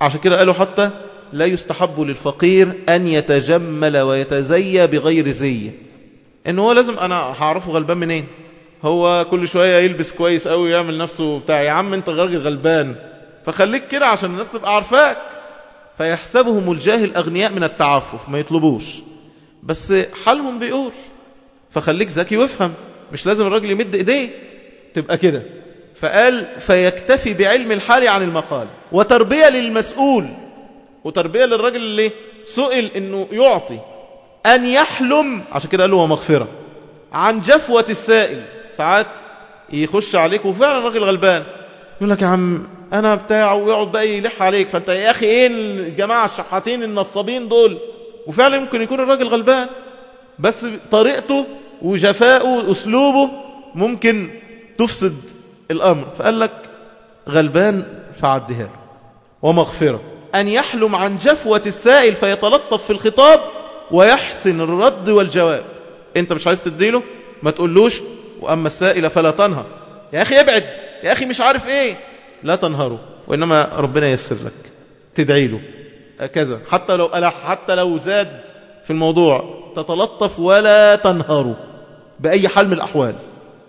عشان كده قالوا حتى لا يستحب للفقير أن يتجمل ويتزي بغير زي. إن هو لازم أنا هعرفه غلبان منين؟ هو كل شوية يلبس كويس قوي ويعمل نفسه بتاع يا عم أنت راجل غلبان. فخليك كده عشان الناس تبقى عارفاك. فيحسبهم الجاهل أغنياء من التعفف ما يطلبوش. بس حالهم بيقول. فخليك ذكي وافهم مش لازم الراجل يمد ايديه. تبقى كده. فقال فيكتفي بعلم الحال عن المقال. وتربية للمسؤول. وتربية للراجل اللي سئل إنه يعطي. أن يحلم عشان كده قال له ومغفرة. عن جفوة السائل. ساعات يخش عليك وفعلا راجل غلبان. يقول لك يا عم أنا بتاع ويقعد بقى يلح عليك. فأنت يا أخي إيه الجماعة الشحاتين النصابين دول؟ وفعلا ممكن يكون الراجل غلبان بس طريقته وجفاؤه وأسلوبه ممكن تفسد الأمر. فقال لك غلبان فعدها ومغفرة. أن يحلم عن جفوة السائل فيتلطف في الخطاب ويحسن الرد والجواب. أنت مش عايز تديله ما تقولوش. وأما السائل فلا تنهر. يا أخي ابعد. يا أخي مش عارف إيه. لا تنهره وإنما ربنا يسر لك. تدعي له. كذا. حتى لو ألح حتى لو زاد في الموضوع تتلطف ولا تنهره بأي حال من الأحوال.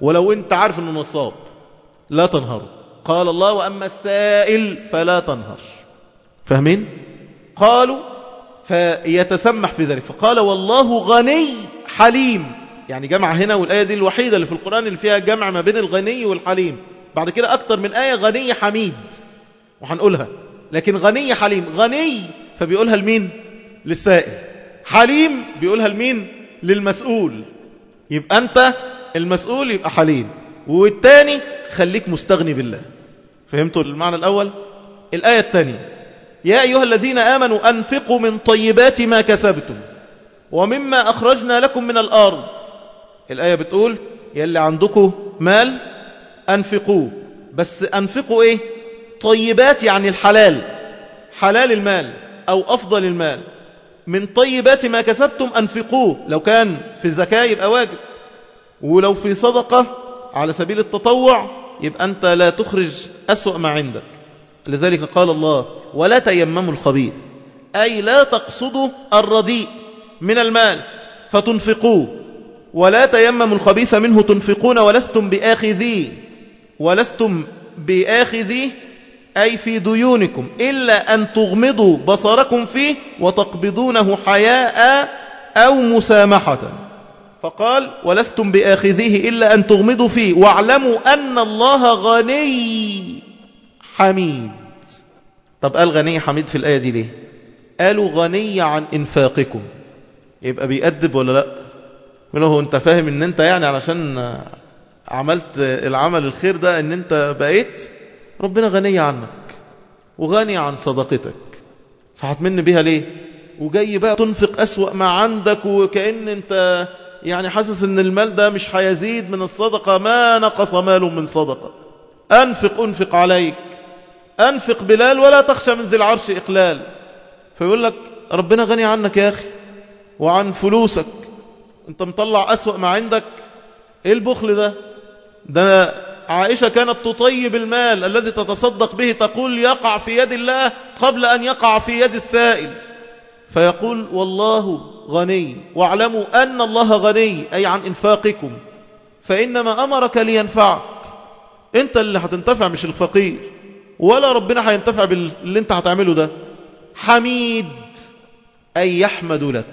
ولو أنت عارف إنه نصاب لا تنهره قال الله وأما السائل فلا تنهر فاهمين؟ قالوا فيتسمح في ذلك. فقال والله غني حليم. يعني جمع هنا والآية دي الوحيدة اللي في القرآن اللي فيها جمع ما بين الغني والحليم. بعد كده أكتر من آية غني حميد. وهنقولها. لكن غني حليم غني فبيقولها لمين؟ للسائل. حليم بيقولها لمين؟ للمسؤول. يبقى أنت المسؤول يبقى حليم. والتاني خليك مستغني بالله. فهمتوا المعنى الأول؟ الآية الثانية يا أيها الذين آمنوا أنفقوا من طيبات ما كسبتم ومما أخرجنا لكم من الأرض. الآية بتقول يلي عندكم مال أنفقوه. بس أنفقوا إيه؟ طيبات يعني الحلال. حلال المال. أو أفضل المال. من طيبات ما كسبتم أنفقوه. لو كان في الزكاة يبقى واجب. ولو في صدقة على سبيل التطوع يبقى أنت لا تخرج أسوأ ما عندك. لذلك قال الله ولا تيمموا الخبيث. أي لا تقصدوا الرديء من المال فتنفقوه. ولا تيمموا الخبيث منه تنفقون ولستم بآخذيه. ولستم بآخذيه أي في ديونكم إلا أن تغمضوا بصركم فيه وتقبضونه حياء أو مسامحة. فقال ولستم بآخذيه إلا أن تغمضوا فيه. واعلموا أن الله غني حميد. طب قال غني حميد في الآية دي ليه؟ قالوا غني عن إنفاقكم. يبقى بيأدب ولا لأ؟ له أنت فاهم إن أنت يعني علشان عملت العمل الخير ده إن أنت بقيت ربنا غني عنك وغني عن صدقتك فهتمن بيها ليه؟ وجاي بقى تنفق أسوأ ما عندك وكأن أنت يعني حاسس إن المال ده مش هيزيد من الصدقة ما نقص مال من صدقة. أنفق أنفق عليك. أنفق بلال ولا تخشى من ذي العرش إقلال. فيقول لك ربنا غني عنك يا أخي وعن فلوسك. أنت مطلع أسوأ ما عندك. إيه البخل ده؟ ده عائشة كانت تطيب المال الذي تتصدق به تقول يقع في يد الله قبل أن يقع في يد السائل. فيقول والله غني واعلموا أن الله غني أي عن إنفاقكم. فإنما أمرك لينفعك. أنت اللي هتنتفع مش الفقير. ولا ربنا هينتفع باللي أنت هتعمله ده. حميد أي يحمد لك.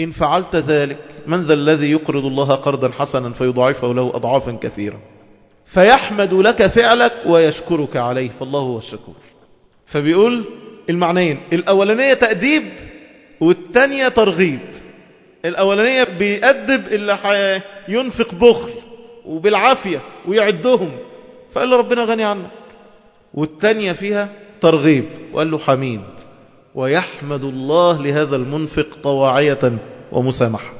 إن فعلت ذلك من ذا الذي يقرض الله قرضا حسنا فيضعفه له أضعافا كثيرة فيحمد لك فعلك ويشكرك عليه. فالله هو الشكور. فبيقول المعنيين الأولانية تأديب والتانية ترغيب. الأولانية بيأدب اللي ينفق بخل وبالعافية ويعدهم. فقال له ربنا غني عنك. والتانية فيها ترغيب. وقال له حميد ويحمد الله لهذا المنفق طواعية ومسامحة.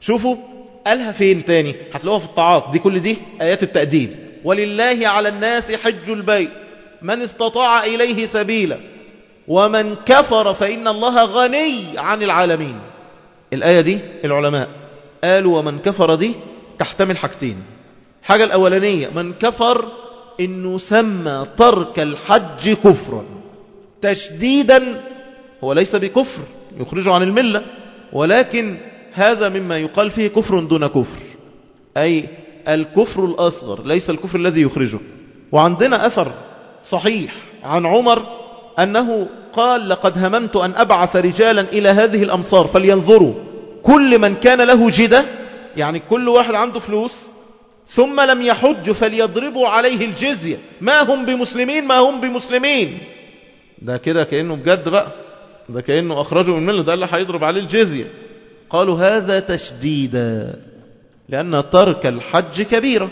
شوفوا قالها فين تاني؟ هتلاقوها في الطاعات. دي كل دي آيات التأديب. ولله على الناس حج البيت. من استطاع إليه سبيلا. ومن كفر فإن الله غني عن العالمين. الآية دي العلماء قالوا ومن كفر دي تحتمل حاجتين. حاجة الأولانية من كفر إنه سمى ترك الحج كفرا. تشديدا هو ليس بكفر يخرجه عن الملة. ولكن هذا مما يقال فيه كفر دون كفر. أي الكفر الأصغر ليس الكفر الذي يخرجه. وعندنا أثر صحيح عن عمر أنه قال لقد هممت أن أبعث رجالا إلى هذه الأمصار فلينظروا. كل من كان له جدة يعني كل واحد عنده فلوس ثم لم يحج فليضربوا عليه الجزية. ما هم بمسلمين ما هم بمسلمين. ده كده كأنه بجد بقى. ده كأنه أخرجوا من الملة ده اللي هيضرب عليه الجزية. قالوا هذا تشديدا لأن ترك الحج كبيرة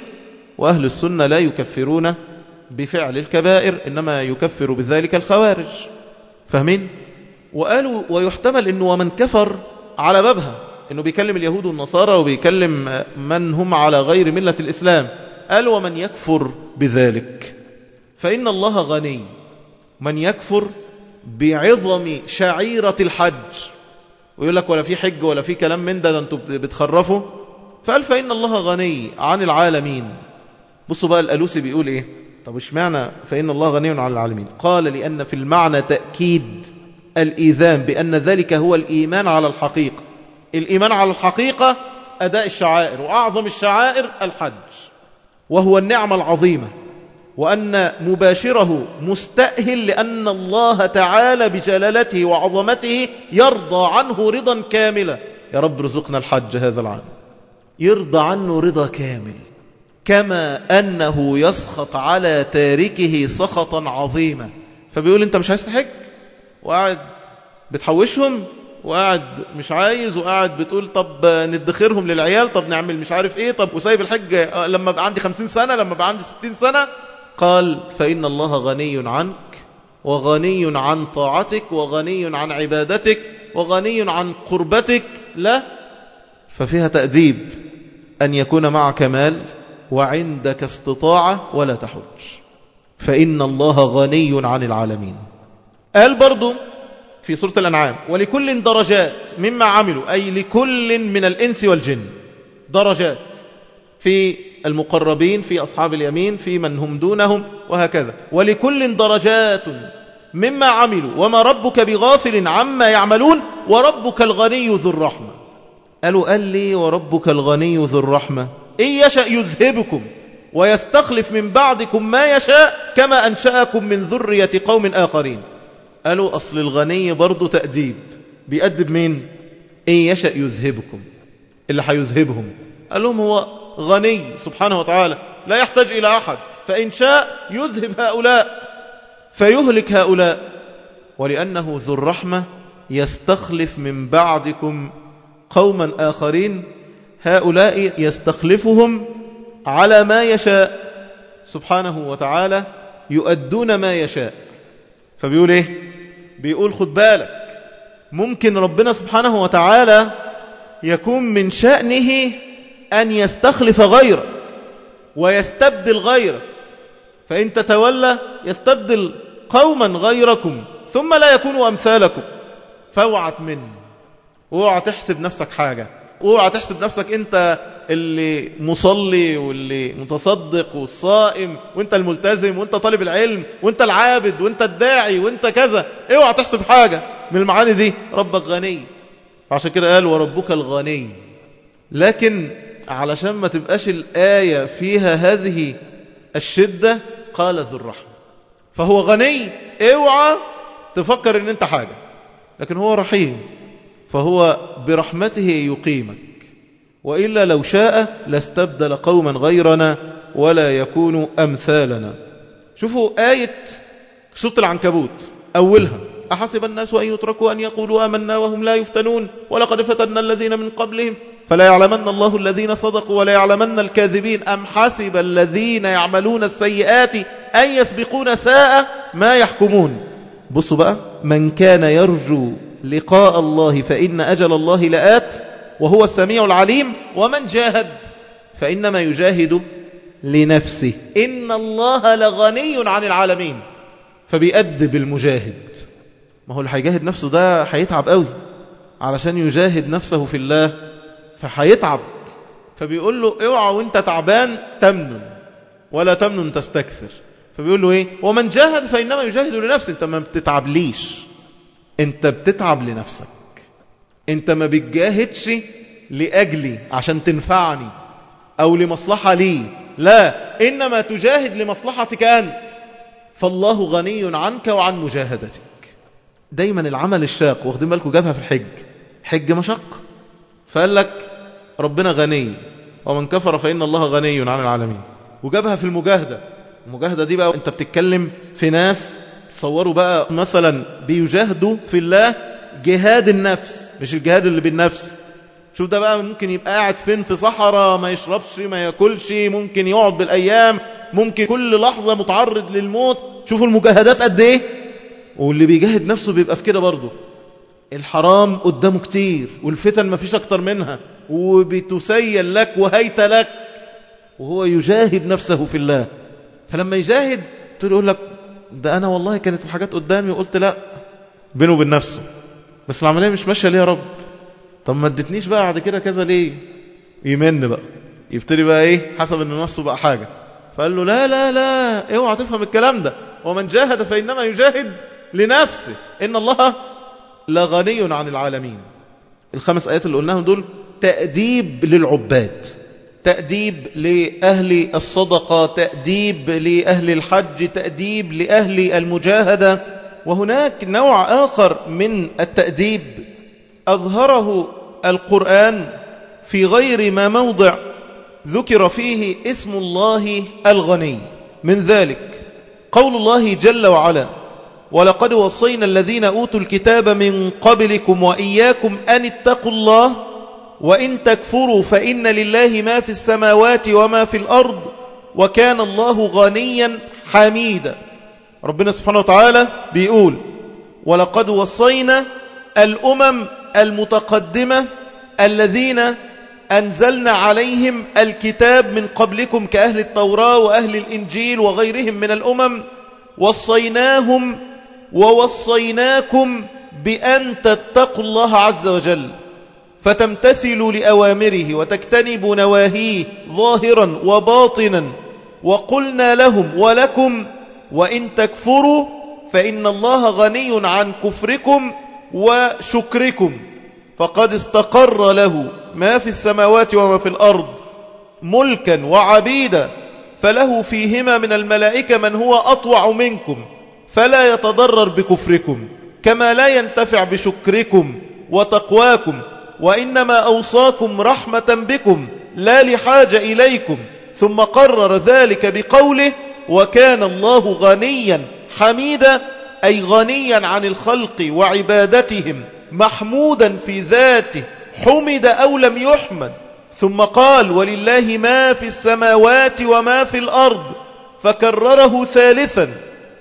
وأهل السنة لا يكفرون بفعل الكبائر إنما يكفر بذلك الخوارج. فاهمين؟ وقالوا ويحتمل أنه ومن كفر على بابها أنه بيكلم اليهود والنصارى وبيكلم من هم على غير ملة الإسلام. قال ومن يكفر بذلك فإن الله غني. من يكفر بعظم شعيرة الحج. ويقول لك ولا في حج ولا في كلام من ده, ده أنتوا بتخرفوا. فقال فإن الله غني عن العالمين. بصوا بقى الألوسي بيقول إيه؟ طب اشمعنى فإن الله غني عن العالمين؟ قال لأن في المعنى تأكيد الإيذان بأن ذلك هو الإيمان على الحقيقة. الإيمان على الحقيقة أداء الشعائر وأعظم الشعائر الحج وهو النعمة العظيمة. وأن مباشره مستأهل لأن الله تعالى بجلالته وعظمته يرضى عنه رضا كاملا. يا رب رزقنا الحج هذا العام. يرضى عنه رضا كامل. كما أنه يسخط على تاركه سخطا عظيما. فبيقول أنت مش عايز تحج؟ وقاعد بتحوشهم؟ وقاعد مش عايز؟ وقاعد بتقول طب ندخرهم للعيال طب نعمل مش عارف إيه طب وسايب الحج لما بقى عندي خمسين سنة لما بقى عندي ستين سنة؟ قال فإن الله غني عنك وغني عن طاعتك وغني عن عبادتك وغني عن قربتك. لا ففيها تأديب أن يكون معك مال وعندك استطاعة ولا تحج فإن الله غني عن العالمين. قال برضو في سورة الأنعام ولكل درجات مما عملوا أي لكل من الإنس والجن درجات في المقربين في أصحاب اليمين في من هم دونهم وهكذا. ولكل درجات مما عملوا وما ربك بغافل عما يعملون وربك الغني ذو الرحمة. قالوا قال لي وربك الغني ذو الرحمة. إن يشأ يذهبكم ويستخلف من بعدكم ما يشاء كما أنشأكم من ذرية قوم آخرين. قالوا أصل الغني برضو تأديب. بيأدب مين؟ إن يشأ يذهبكم اللي حيذهبهم. قال لهم هو غني سبحانه وتعالى لا يحتاج إلى أحد. فإن شاء يذهب هؤلاء فيهلك هؤلاء. ولأنه ذو الرحمة يستخلف من بعدكم قوما آخرين هؤلاء يستخلفهم على ما يشاء. سبحانه وتعالى يؤدون ما يشاء. فبيقول إيه؟ بيقول خد بالك ممكن ربنا سبحانه وتعالى يكون من شأنه أن يستخلف غيره ويستبدل غيره فإن تتولى يستبدل قوما غيركم ثم لا يكونوا أمثالكم. فأوعت منه أوعى تحسب نفسك حاجة. أوعى تحسب نفسك أنت اللي مصلي واللي متصدق والصائم وأنت الملتزم وأنت طالب العلم وأنت العابد وأنت الداعي وأنت كذا. أوعى تحسب حاجة. من المعاني دي ربك غني. عشان كده قال وربك الغني. لكن علشان ما تبقاش الآية فيها هذه الشدة قال ذو الرحمة. فهو غني اوعى تفكر إن أنت حاجة لكن هو رحيم فهو برحمته يقيمك. وإلا لو شاء لاستبدل قوما غيرنا ولا يكون أمثالنا. شوفوا آية سورة العنكبوت أولها أحسب الناس أن يتركوا أن يقولوا آمنا وهم لا يفتنون ولقد فتنا الذين من قبلهم. فلا يعلمن الله الذين صدقوا ولا يعلمن الكاذبين أم حسب الذين يعملون السيئات أن يسبقون ساء ما يحكمون. بصوا بقى من كان يرجو لقاء الله فإن أجل الله لآت وهو السميع العليم ومن جاهد فإنما يجاهد لنفسه. إن الله لغني عن العالمين فبيأدب المجاهد ما هو اللي هيجاهد نفسه ده هيتعب قوي علشان يجاهد نفسه في الله. فهيتعب. فبيقول له اوعى وانت تعبان تمنن ولا تمنن تستكثر. فبيقول له إيه؟ ومن جاهد فإنما يجاهد لنفسه. انت ما بتتعبليش. انت بتتعب لنفسك. انت ما بتجاهدش لأجلي عشان تنفعني أو لمصلحة لي. لا إنما تجاهد لمصلحتك أنت. فالله غني عنك وعن مجاهدتك. دايما العمل الشاق واخدين بالكم جابها في الحج. حج مشق فقال لك ربنا غني ومن كفر فإن الله غني عن العالمين. وجابها في المجاهدة. المجاهدة دي بقى أنت بتتكلم في ناس تصوروا بقى مثلا بيجاهدوا في الله جهاد النفس مش الجهاد اللي بالنفس. شوف ده بقى ممكن يبقى قاعد فين في صحراء ما يشربش ما ياكلش ممكن يقعد بالأيام ممكن كل لحظة متعرض للموت. شوفوا المجاهدات قد إيه. واللي بيجاهد نفسه بيبقى في كده برضه. الحرام قدامه كتير والفتن ما فيش أكتر منها وبتسيل لك وهيت لك وهو يجاهد نفسه في الله. فلما يجاهد يقول لك ده أنا والله كانت الحاجات قدامي وقلت لا بينه وبين نفسه. بس العملية مش ماشية ليه يا رب؟ طب ما ادتنيش بقى بعد كده كذا ليه؟ يمن بقى. يبتدي بقى إيه؟ حسب إن نفسه بقى حاجة. فقال له لا لا لا اوعى تفهم الكلام ده. ومن جاهد فإنما يجاهد لنفسه. إن الله لغني عن العالمين. الخمس آيات اللي قلناهم دول تأديب للعباد تأديب لأهل الصدقة تأديب لأهل الحج تأديب لأهل المجاهدة. وهناك نوع آخر من التأديب أظهره القرآن في غير ما موضع ذكر فيه اسم الله الغني. من ذلك قول الله جل وعلا ولقد وصينا الذين أوتوا الكتاب من قبلكم وإياكم أن اتقوا الله وإن تكفروا فإن لله ما في السماوات وما في الأرض وكان الله غنيا حميدا. ربنا سبحانه وتعالى بيقول ولقد وصينا الأمم المتقدمة الذين أنزلنا عليهم الكتاب من قبلكم كأهل التوراة وأهل الإنجيل وغيرهم من الأمم وصيناهم ووصيناكم بأن تتقوا الله عز وجل فتمتثلوا لأوامره وتجتنبوا نواهيه ظاهرا وباطنا وقلنا لهم ولكم وإن تكفروا فإن الله غني عن كفركم وشكركم فقد استقر له ما في السماوات وما في الأرض ملكا وعبيدا فله فيهما من الملائكة من هو أطوع منكم فلا يتضرر بكفركم كما لا ينتفع بشكركم وتقواكم وإنما أوصاكم رحمة بكم لا لحاجة إليكم. ثم قرر ذلك بقوله وكان الله غنيا حميدا أي غنيا عن الخلق وعبادتهم محمودا في ذاته حمد أو لم يحمد. ثم قال ولله ما في السماوات وما في الأرض. فكرره ثالثا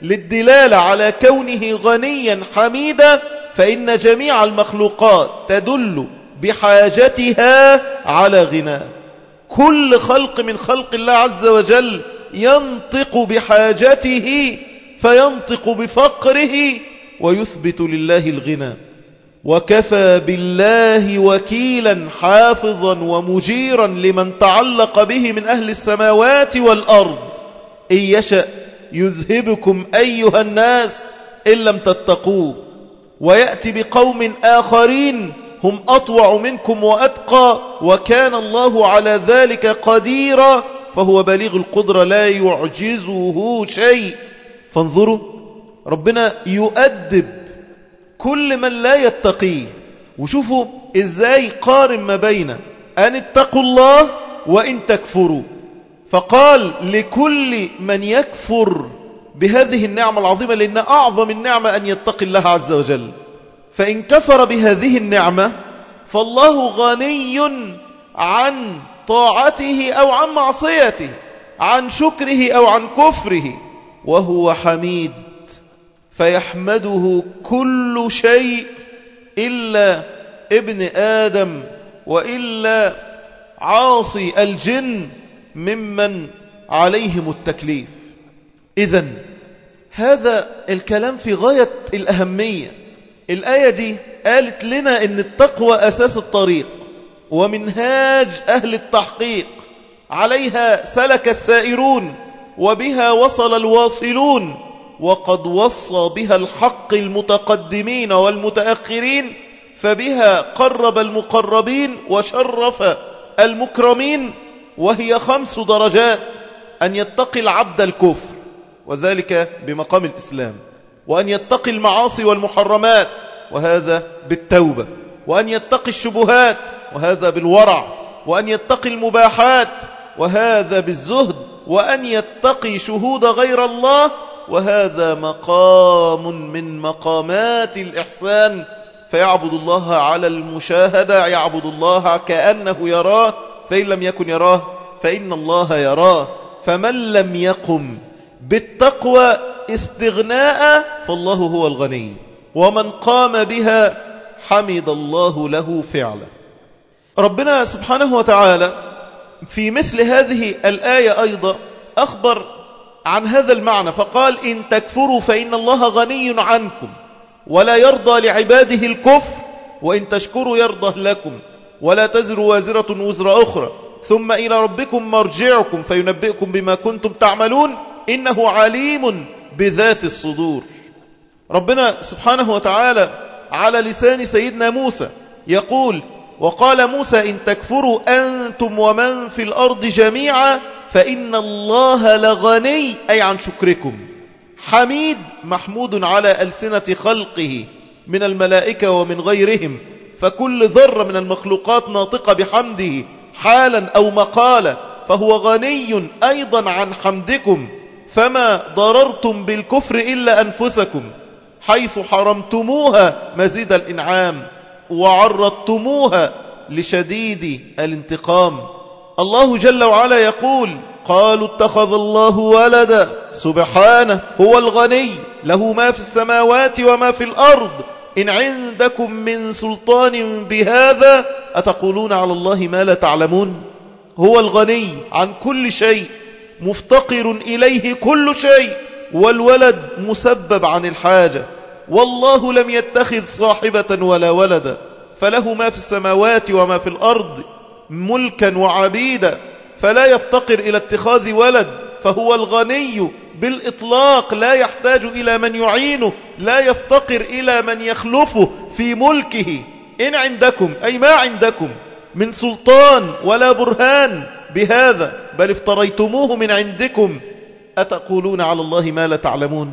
للدلالة على كونه غنيا حميدا فإن جميع المخلوقات تدل بحاجتها على غناء. كل خلق من خلق الله عز وجل ينطق بحاجته فينطق بفقره ويثبت لله الغنى وكفى بالله وكيلا حافظا ومجيرا لمن تعلق به من أهل السماوات والأرض. إن يشأ يذهبكم أيها الناس إن لم تتقوه ويأتي بقوم آخرين هم أطوع منكم وأتقى وكان الله على ذلك قديرا فهو بليغ القدرة لا يعجزه شيء. فانظروا ربنا يؤدب كل من لا يتقيه وشوفوا إزاي قارن ما بين أن اتقوا الله وإن تكفروا. فقال لكل من يكفر بهذه النعمة العظيمة لأن أعظم النعمة أن يتقي الله عز وجل. فإن كفر بهذه النعمة فالله غني عن طاعته أو عن معصيته عن شكره أو عن كفره وهو حميد. فيحمده كل شيء إلا ابن آدم وإلا عاصي الجن ممن عليهم التكليف. إذا هذا الكلام في غاية الأهمية. الآية دي قالت لنا أن التقوى أساس الطريق ومنهاج أهل التحقيق. عليها سلك السائرون وبها وصل الواصلون وقد وصى بها الحق المتقدمين والمتأخرين فبها قرب المقربين وشرف المكرمين. وهي خمس درجات أن يتقي العبد الكفر وذلك بمقام الإسلام وأن يتقي المعاصي والمحرمات وهذا بالتوبة وأن يتقي الشبهات وهذا بالورع وأن يتقي المباحات وهذا بالزهد وأن يتقي شهود غير الله وهذا مقام من مقامات الإحسان. فيعبد الله على المشاهدة يعبد الله كأنه يراه فإن لم يكن يراه فإن الله يراه. فمن لم يقم بالتقوى استغناء فالله هو الغني. ومن قام بها حمد الله له فعلا ربنا سبحانه وتعالى في مثل هذه الآية أيضا أخبر عن هذا المعنى فقال إن تكفروا فإن الله غني عنكم ولا يرضى لعباده الكفر وإن تشكروا يرضى لكم. ولا تزر وازرة وزر أخرى. ثم إلى ربكم مرجعكم فينبئكم بما كنتم تعملون. إنه عليم بذات الصدور. ربنا سبحانه وتعالى على لسان سيدنا موسى يقول وقال موسى إن تكفروا أنتم ومن في الأرض جميعا فإن الله لغني أي عن شكركم. حميد محمود على ألسنة خلقه من الملائكة ومن غيرهم. فكل ذرة من المخلوقات ناطقة بحمده حالا أو مقالا فهو غني أيضا عن حمدكم فما ضررتم بالكفر إلا أنفسكم حيث حرمتموها مزيد الإنعام وعرضتموها لشديد الانتقام. الله جل وعلا يقول قالوا اتخذ الله ولدا سبحانه هو الغني له ما في السماوات وما في الأرض إن عندكم من سلطان بهذا أتقولون على الله ما لا تعلمون؟ هو الغني عن كل شيء مفتقر إليه كل شيء والولد مسبب عن الحاجة والله لم يتخذ صاحبة ولا ولدا فله ما في السماوات وما في الأرض ملكا وعبيدا فلا يفتقر إلى اتخاذ ولد فهو الغني بالإطلاق لا يحتاج إلى من يعينه لا يفتقر إلى من يخلفه في ملكه. إن عندكم أي ما عندكم من سلطان ولا برهان بهذا بل افتريتموه من عندكم أتقولون على الله ما لا تعلمون؟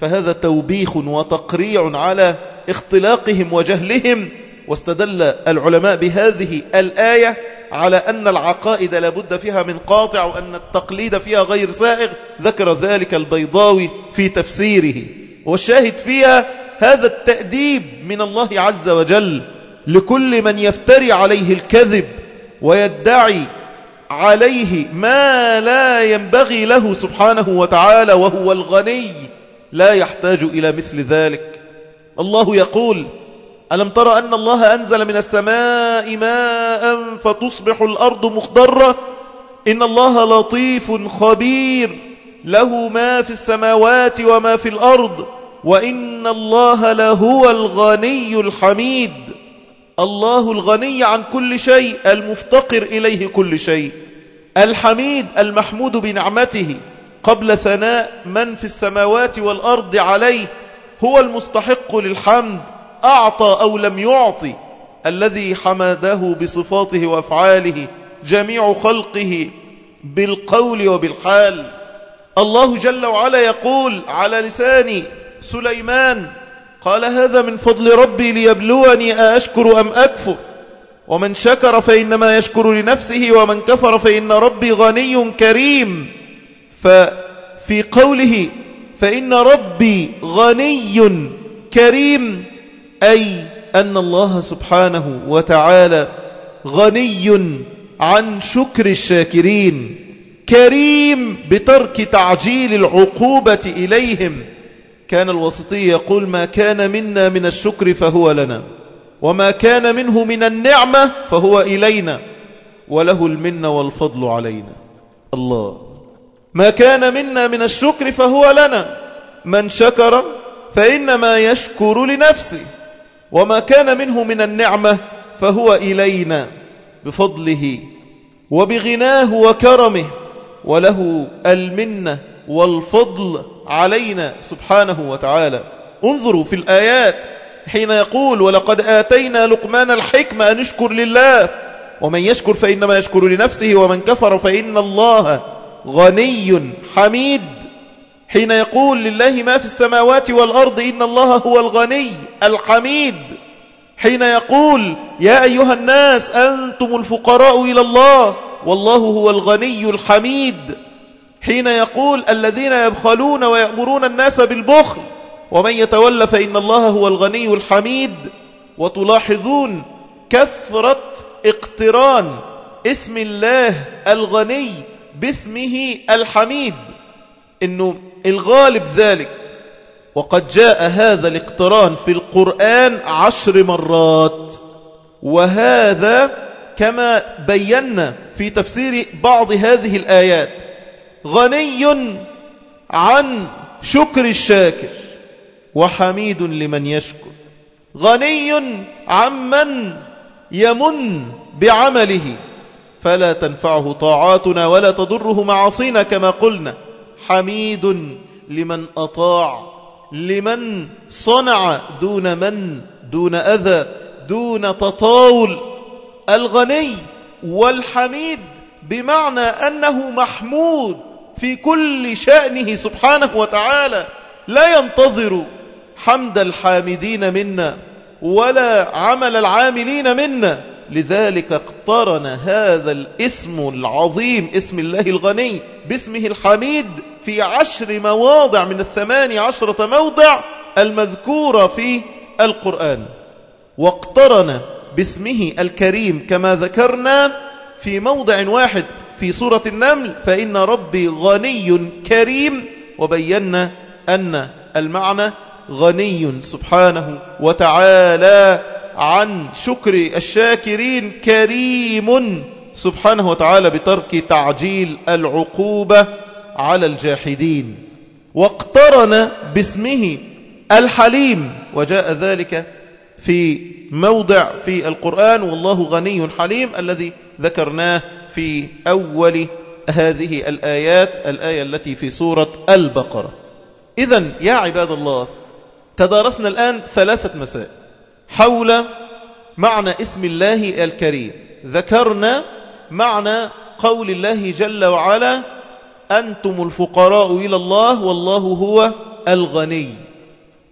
فهذا توبيخ وتقريع على اختلاقهم وجهلهم واستدل العلماء بهذه الآية على أن العقائد لابد فيها من قاطع وأن التقليد فيها غير سائغ. ذكر ذلك البيضاوي في تفسيره. والشاهد فيها هذا التأديب من الله عز وجل لكل من يفتري عليه الكذب ويدعي عليه ما لا ينبغي له سبحانه وتعالى وهو الغني. لا يحتاج إلى مثل ذلك. الله يقول ألم ترى أن الله أنزل من السماء ماء فتصبح الأرض مخضرة؟ إن الله لطيف خبير. له ما في السماوات وما في الأرض وإن الله لهو الغني الحميد. الله الغني عن كل شيء المفتقر إليه كل شيء. الحميد المحمود بنعمته قبل ثناء من في السماوات والأرض عليه هو المستحق للحمد. أعطى أو لم يعطي الذي حمده بصفاته وأفعاله جميع خلقه بالقول وبالحال. الله جل وعلا يقول على لسان سليمان قال هذا من فضل ربي ليبلوني أأشكر أم أكفر؟ ومن شكر فإنما يشكر لنفسه ومن كفر فإن ربي غني كريم. ففي قوله فإن ربي غني كريم أي أن الله سبحانه وتعالى غني عن شكر الشاكرين كريم بترك تعجيل العقوبة إليهم. كان الوسطي يقول ما كان منا من الشكر فهو لنا وما كان منه من النعمة فهو إلينا وله المن والفضل علينا. الله. ما كان منا من الشكر فهو لنا من شكر فإنما يشكر لنفسه. وما كان منه من النعمة فهو إلينا بفضله وبغناه وكرمه وله المنة والفضل علينا سبحانه وتعالى. انظروا في الآيات حين يقول ولقد آتينا لقمان الحكمة أن نشكر لله ومن يشكر فإنما يشكر لنفسه ومن كفر فإن الله غني حميد حين يقول لله ما في السماوات والأرض إن الله هو الغني الحميد. حين يقول يا أيها الناس أنتم الفقراء إلى الله والله هو الغني الحميد. حين يقول الذين يبخلون ويأمرون الناس بالبخل ومن يتولى فإن الله هو الغني الحميد. وتلاحظون كثرة اقتران اسم الله الغني باسمه الحميد. إنه الغالب ذلك. وقد جاء هذا الاقتران في القرآن عشر مرات. وهذا كما بينا في تفسير بعض هذه الآيات. غني عن شكر الشاكر وحميد لمن يشكر. غني عمن يمن بعمله. فلا تنفعه طاعاتنا ولا تضره معاصينا كما قلنا. حميد لمن أطاع لمن صنع دون من دون أذى دون تطاول. الغني والحميد بمعنى أنه محمود في كل شأنه سبحانه وتعالى. لا ينتظر حمد الحامدين منا ولا عمل العاملين منا. لذلك اقترن هذا الاسم العظيم اسم الله الغني باسمه الحميد. في عشر مواضع من الثماني عشرة موضع المذكورة في القرآن. واقترن باسمه الكريم كما ذكرنا في موضع واحد في سورة النمل فإن ربي غني كريم وبينا أن المعنى غني سبحانه وتعالى عن شكر الشاكرين كريم سبحانه وتعالى بترك تعجيل العقوبة على الجاحدين واقترن باسمه الحليم وجاء ذلك في موضع في القرآن والله غني حليم الذي ذكرناه في أول هذه الآيات الآية التي في سورة البقرة. إذا يا عباد الله تدارسنا الآن ثلاثة مسائل حول معنى اسم الله الكريم. ذكرنا معنى قول الله جل وعلا أنتم الفقراء إلى الله والله هو الغني.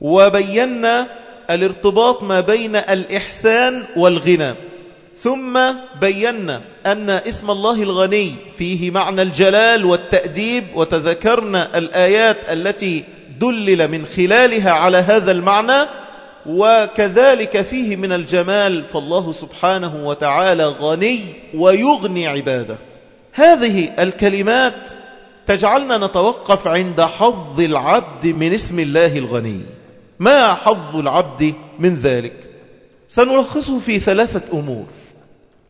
وبينا الارتباط ما بين الإحسان والغنى. ثم بينا أن اسم الله الغني فيه معنى الجلال والتأديب وتذكرنا الآيات التي دلل من خلالها على هذا المعنى وكذلك فيه من الجمال فالله سبحانه وتعالى غني ويغني عباده. هذه الكلمات تجعلنا نتوقف عند حظ العبد من اسم الله الغني. ما حظ العبد من ذلك؟ سنلخصه في ثلاثة أمور.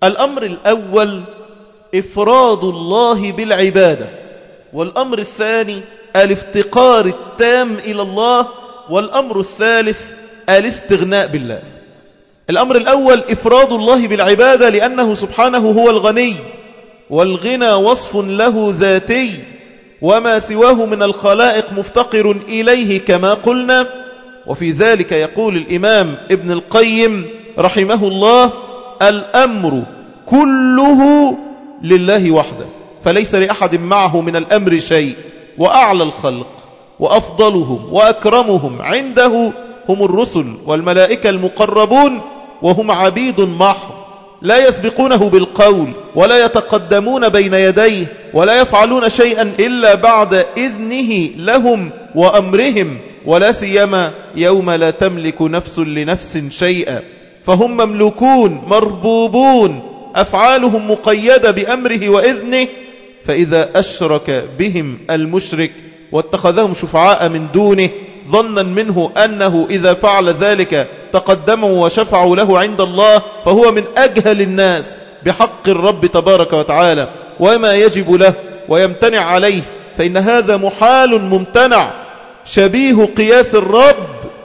الأمر الأول إفراد الله بالعبادة. والأمر الثاني الافتقار التام إلى الله. والأمر الثالث الاستغناء بالله. الأمر الأول إفراد الله بالعبادة لأنه سبحانه هو الغني. والغنى وصف له ذاتي. وما سواه من الخلائق مفتقر إليه كما قلنا وفي ذلك يقول الإمام ابن القيم رحمه الله الأمر كله لله وحده فليس لأحد معه من الأمر شيء وأعلى الخلق وأفضلهم وأكرمهم عنده هم الرسل والملائكة المقربون وهم عبيد محض لا يسبقونه بالقول ولا يتقدمون بين يديه ولا يفعلون شيئا إلا بعد إذنه لهم وأمرهم ولا سيما يوم لا تملك نفس لنفس شيئا. فهم مملوكون مربوبون أفعالهم مقيدة بأمره وإذنه. فإذا أشرك بهم المشرك واتخذهم شفعاء من دونه ظنا منه أنه إذا فعل ذلك تقدموا وشفعوا له عند الله فهو من أجهل الناس بحق الرب تبارك وتعالى وما يجب له ويمتنع عليه فإن هذا محال ممتنع شبيه قياس الرب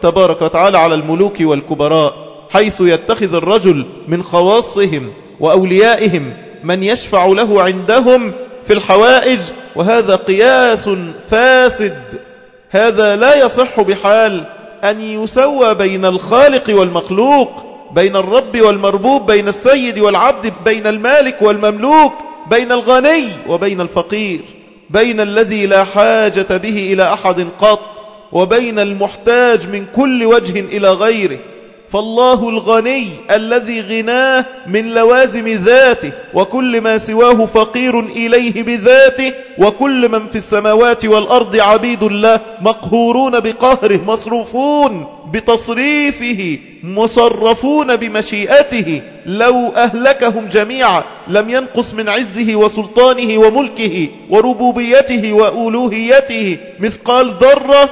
تبارك وتعالى على الملوك والكبراء حيث يتخذ الرجل من خواصهم وأوليائهم من يشفع له عندهم في الحوائج وهذا قياس فاسد. هذا لا يصح بحال أن يسوى بين الخالق والمخلوق بين الرب والمربوب بين السيد والعبد بين المالك والمملوك بين الغني وبين الفقير بين الذي لا حاجة به إلى أحد قط وبين المحتاج من كل وجه إلى غيره. فالله الغني الذي غناه من لوازم ذاته وكل ما سواه فقير إليه بذاته وكل من في السماوات والأرض عبيد الله مقهورون بقهره مصروفون بتصريفه مصرفون بمشيئته. لو أهلكهم جميعا لم ينقص من عزه وسلطانه وملكه وربوبيته وألوهيته مثقال ذرة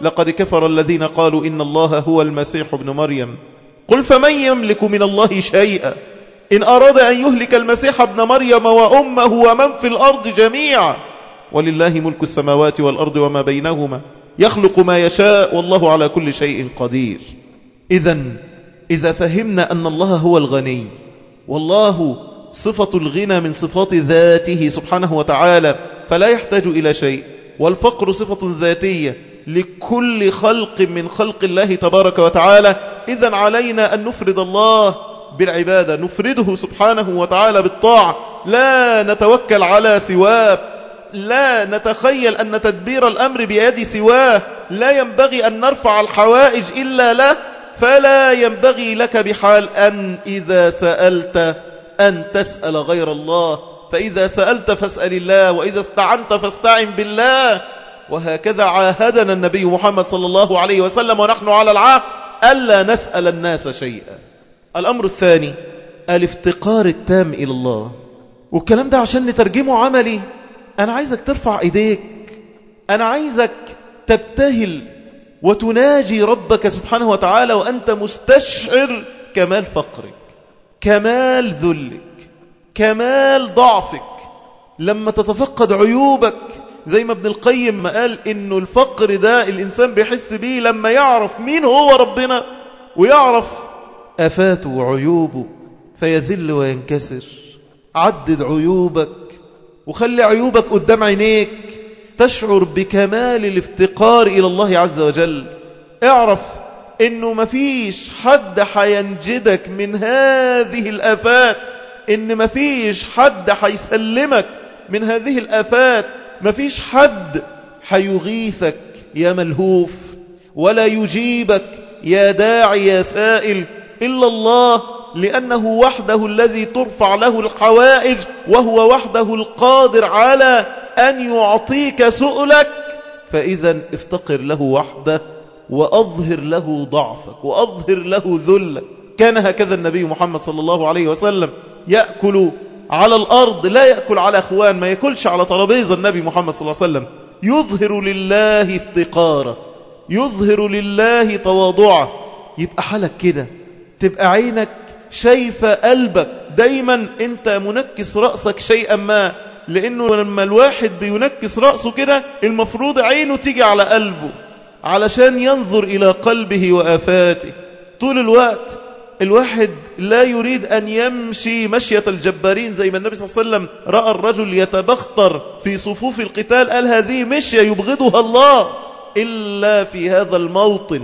لقد كفر الذين قالوا إن الله هو المسيح ابن مريم. قل فمن يملك من الله شيئا؟ إن أراد أن يهلك المسيح ابن مريم وأمه ومن في الأرض جميعا. ولله ملك السماوات والأرض وما بينهما. يخلق ما يشاء والله على كل شيء قدير. إذا إذا فهمنا أن الله هو الغني والله صفة الغنى من صفات ذاته سبحانه وتعالى فلا يحتاج إلى شيء والفقر صفة ذاتية لكل خلق من خلق الله تبارك وتعالى. إذا علينا أن نفرد الله بالعبادة. نفرده سبحانه وتعالى بالطاعة. لا نتوكل على سواه. لا نتخيل أن تدبير الأمر بيد سواه. لا ينبغي أن نرفع الحوائج إلا له. فلا ينبغي لك بحال أن إذا سألت أن تسأل غير الله. فإذا سألت فاسأل الله. وإذا استعنت فاستعن بالله. وهكذا عاهدنا النبي محمد صلى الله عليه وسلم ونحن على العهد ألا نسأل الناس شيئا. الأمر الثاني الافتقار التام إلى الله. والكلام ده عشان نترجمه عملي. أنا عايزك ترفع إيديك. أنا عايزك تبتهل وتناجي ربك سبحانه وتعالى وأنت مستشعر كمال فقرك كمال ذلك كمال ضعفك. لما تتفقد عيوبك زي ما ابن القيم ما قال إنه الفقر ده الإنسان بيحس بيه لما يعرف مين هو ربنا ويعرف آفاته وعيوبه فيذل وينكسر. عدد عيوبك وخلي عيوبك قدام عينيك. تشعر بكمال الافتقار إلى الله عز وجل. اعرف إنه مفيش حد حينجدك من هذه الآفات. إن مفيش حد حيسلمك من هذه الآفات. مفيش حد حيغيثك يا ملهوف ولا يجيبك يا داعي يا سائل إلا الله لأنه وحده الذي ترفع له الحوائج وهو وحده القادر على أن يعطيك سؤلك. فإذا افتقر له وحده وأظهر له ضعفك وأظهر له ذلك. كان هكذا النبي محمد صلى الله عليه وسلم يأكل على الأرض لا يأكل على أخوان ما يأكلش على ترابيزة النبي محمد صلى الله عليه وسلم. يظهر لله افتقاره يظهر لله تواضعه. يبقى حالك كده تبقى عينك شايفة قلبك. دايما أنت منكس رأسك شيئا ما لأنه لما الواحد بينكس رأسه كده المفروض عينه تيجي على قلبه علشان ينظر إلى قلبه وآفاته. طول الوقت الواحد لا يريد أن يمشي مشية الجبارين زي ما النبي صلى الله عليه وسلم رأى الرجل يتبختر في صفوف القتال قال هذه مشية يبغضها الله إلا في هذا الموطن.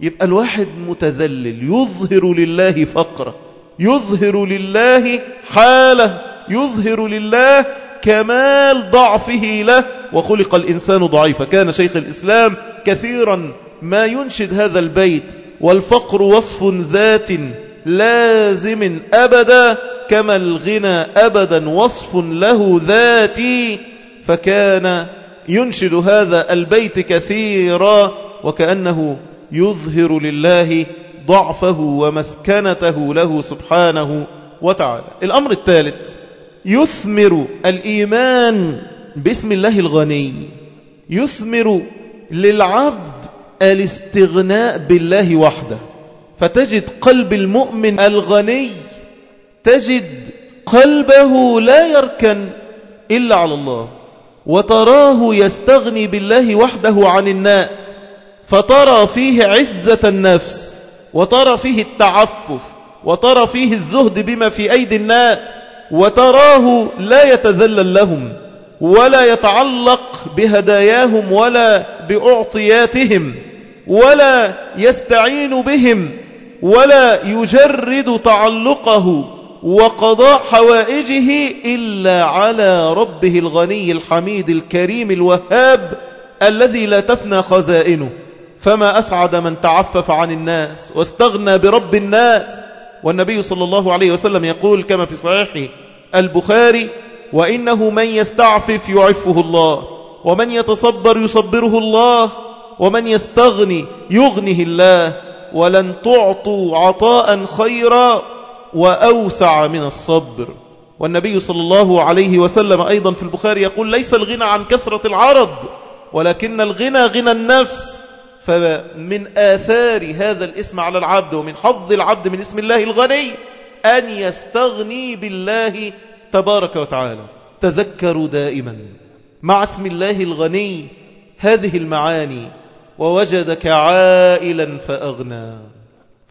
يبقى الواحد متذلل يظهر لله فقره يظهر لله حاله يظهر لله كمال ضعفه له. وخلق الإنسان ضعيفا. كان شيخ الإسلام كثيرا ما ينشد هذا البيت. والفقر وصف ذات لازم أبدا كما الغنى أبدا وصف له ذاتي فكان ينشد هذا البيت كثيرا وكأنه يظهر لله ضعفه ومسكنته له سبحانه وتعالى. الأمر الثالث يثمر الإيمان باسم الله الغني يثمر للعبد الاستغناء بالله وحده. فتجد قلب المؤمن الغني تجد قلبه لا يركن إلا على الله. وتراه يستغني بالله وحده عن الناس فترى فيه عزة النفس وترى فيه التعفف وترى فيه الزهد بما في أيدي الناس وتراه لا يتذلل لهم. ولا يتعلق بهداياهم ولا بأعطياتهم ولا يستعين بهم ولا يجرد تعلقه وقضاء حوائجه إلا على ربه الغني الحميد الكريم الوهاب الذي لا تفنى خزائنه. فما أسعد من تعفف عن الناس واستغنى برب الناس. والنبي صلى الله عليه وسلم يقول كما في صحيح البخاري وإنه من يستعفف يعفه الله ومن يتصبر يصبره الله ومن يستغني يغنه الله. ولن تعطوا عطاء خيرا وأوسع من الصبر. والنبي صلى الله عليه وسلم أيضا في البخاري يقول ليس الغنى عن كثرة العرض ولكن الغنى غنى النفس. فمن آثار هذا الاسم على العبد ومن حظ العبد من اسم الله الغني أن يستغني بالله تبارك وتعالى. تذكروا دائما مع اسم الله الغني هذه المعاني ووجدك عائلا فأغنى.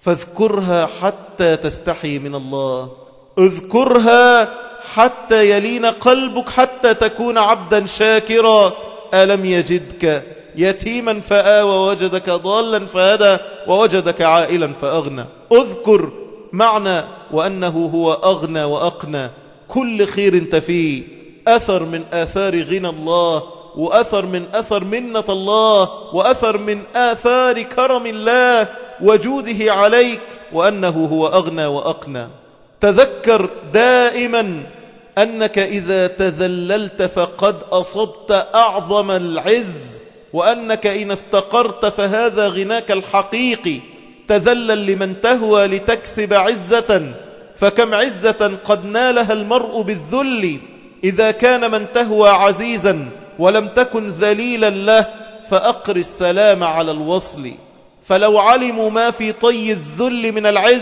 فاذكرها حتى تستحي من الله. اذكرها حتى يلين قلبك حتى تكون عبدا شاكرا. ألم يجدك يتيما فآوى ووجدك ضالا فهدى ووجدك عائلا فأغنى. اذكر معنى وأنه هو أغنى وأقنى. كل خير انت فيه. أثر من آثار غنى الله وأثر من أثر منة الله وأثر من آثار كرم الله وجوده عليك وأنه هو أغنى وأقنى. تذكر دائما أنك إذا تذللت فقد أصبت أعظم العز وأنك إن افتقرت فهذا غناك الحقيقي. تذلل لمن تهوى لتكسب عزة. فكم عزة قد نالها المرء بالذل إذا كان من تهوى عزيزا ولم تكن ذليلا له فأقر السلام على الوصل. فلو علموا ما في طي الذل من العز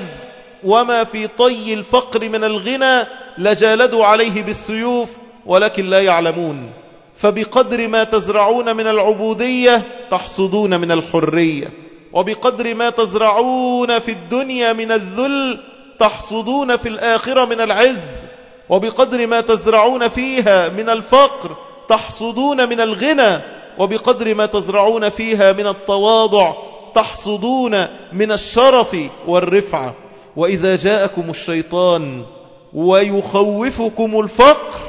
وما في طي الفقر من الغنى لجالدوا عليه بالسيوف ولكن لا يعلمون. فبقدر ما تزرعون من العبودية تحصدون من الحرية. وبقدر ما تزرعون في الدنيا من الذل تحصدون في الآخرة من العز وبقدر ما تزرعون فيها من الفقر تحصدون من الغنى وبقدر ما تزرعون فيها من التواضع تحصدون من الشرف والرفعة وإذا جاءكم الشيطان ويخوفكم الفقر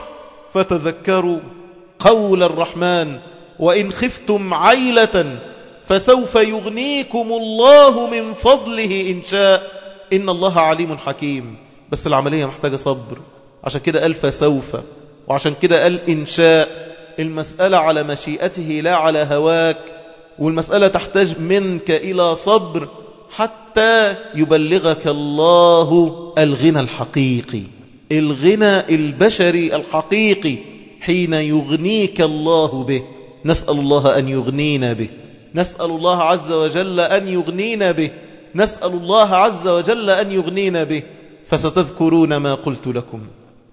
فتذكروا قول الرحمن وإن خفتم عيلة فسوف يغنيكم الله من فضله إن شاء. إن الله عليم حكيم. بس العملية محتاجة صبر. عشان كده قال فسوف. وعشان كده قال إن شاء. المسألة على مشيئته لا على هواك. والمسألة تحتاج منك إلى صبر حتى يبلغك الله الغنى الحقيقي. الغنى البشري الحقيقي حين يغنيك الله به. نسأل الله أن يغنينا به. نسأل الله عز وجل أن يغنينا به. نسأل الله عز وجل أن يغنينا به فستذكرون ما قلت لكم.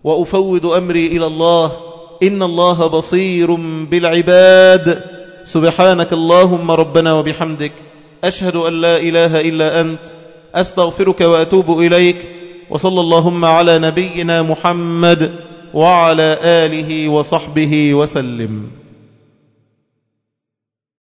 وأفوض أمري إلى الله إن الله بصير بالعباد. سبحانك اللهم ربنا وبحمدك أشهد أن لا إله إلا أنت أستغفرك وأتوب إليك. وصلى اللهم على نبينا محمد وعلى آله وصحبه وسلم.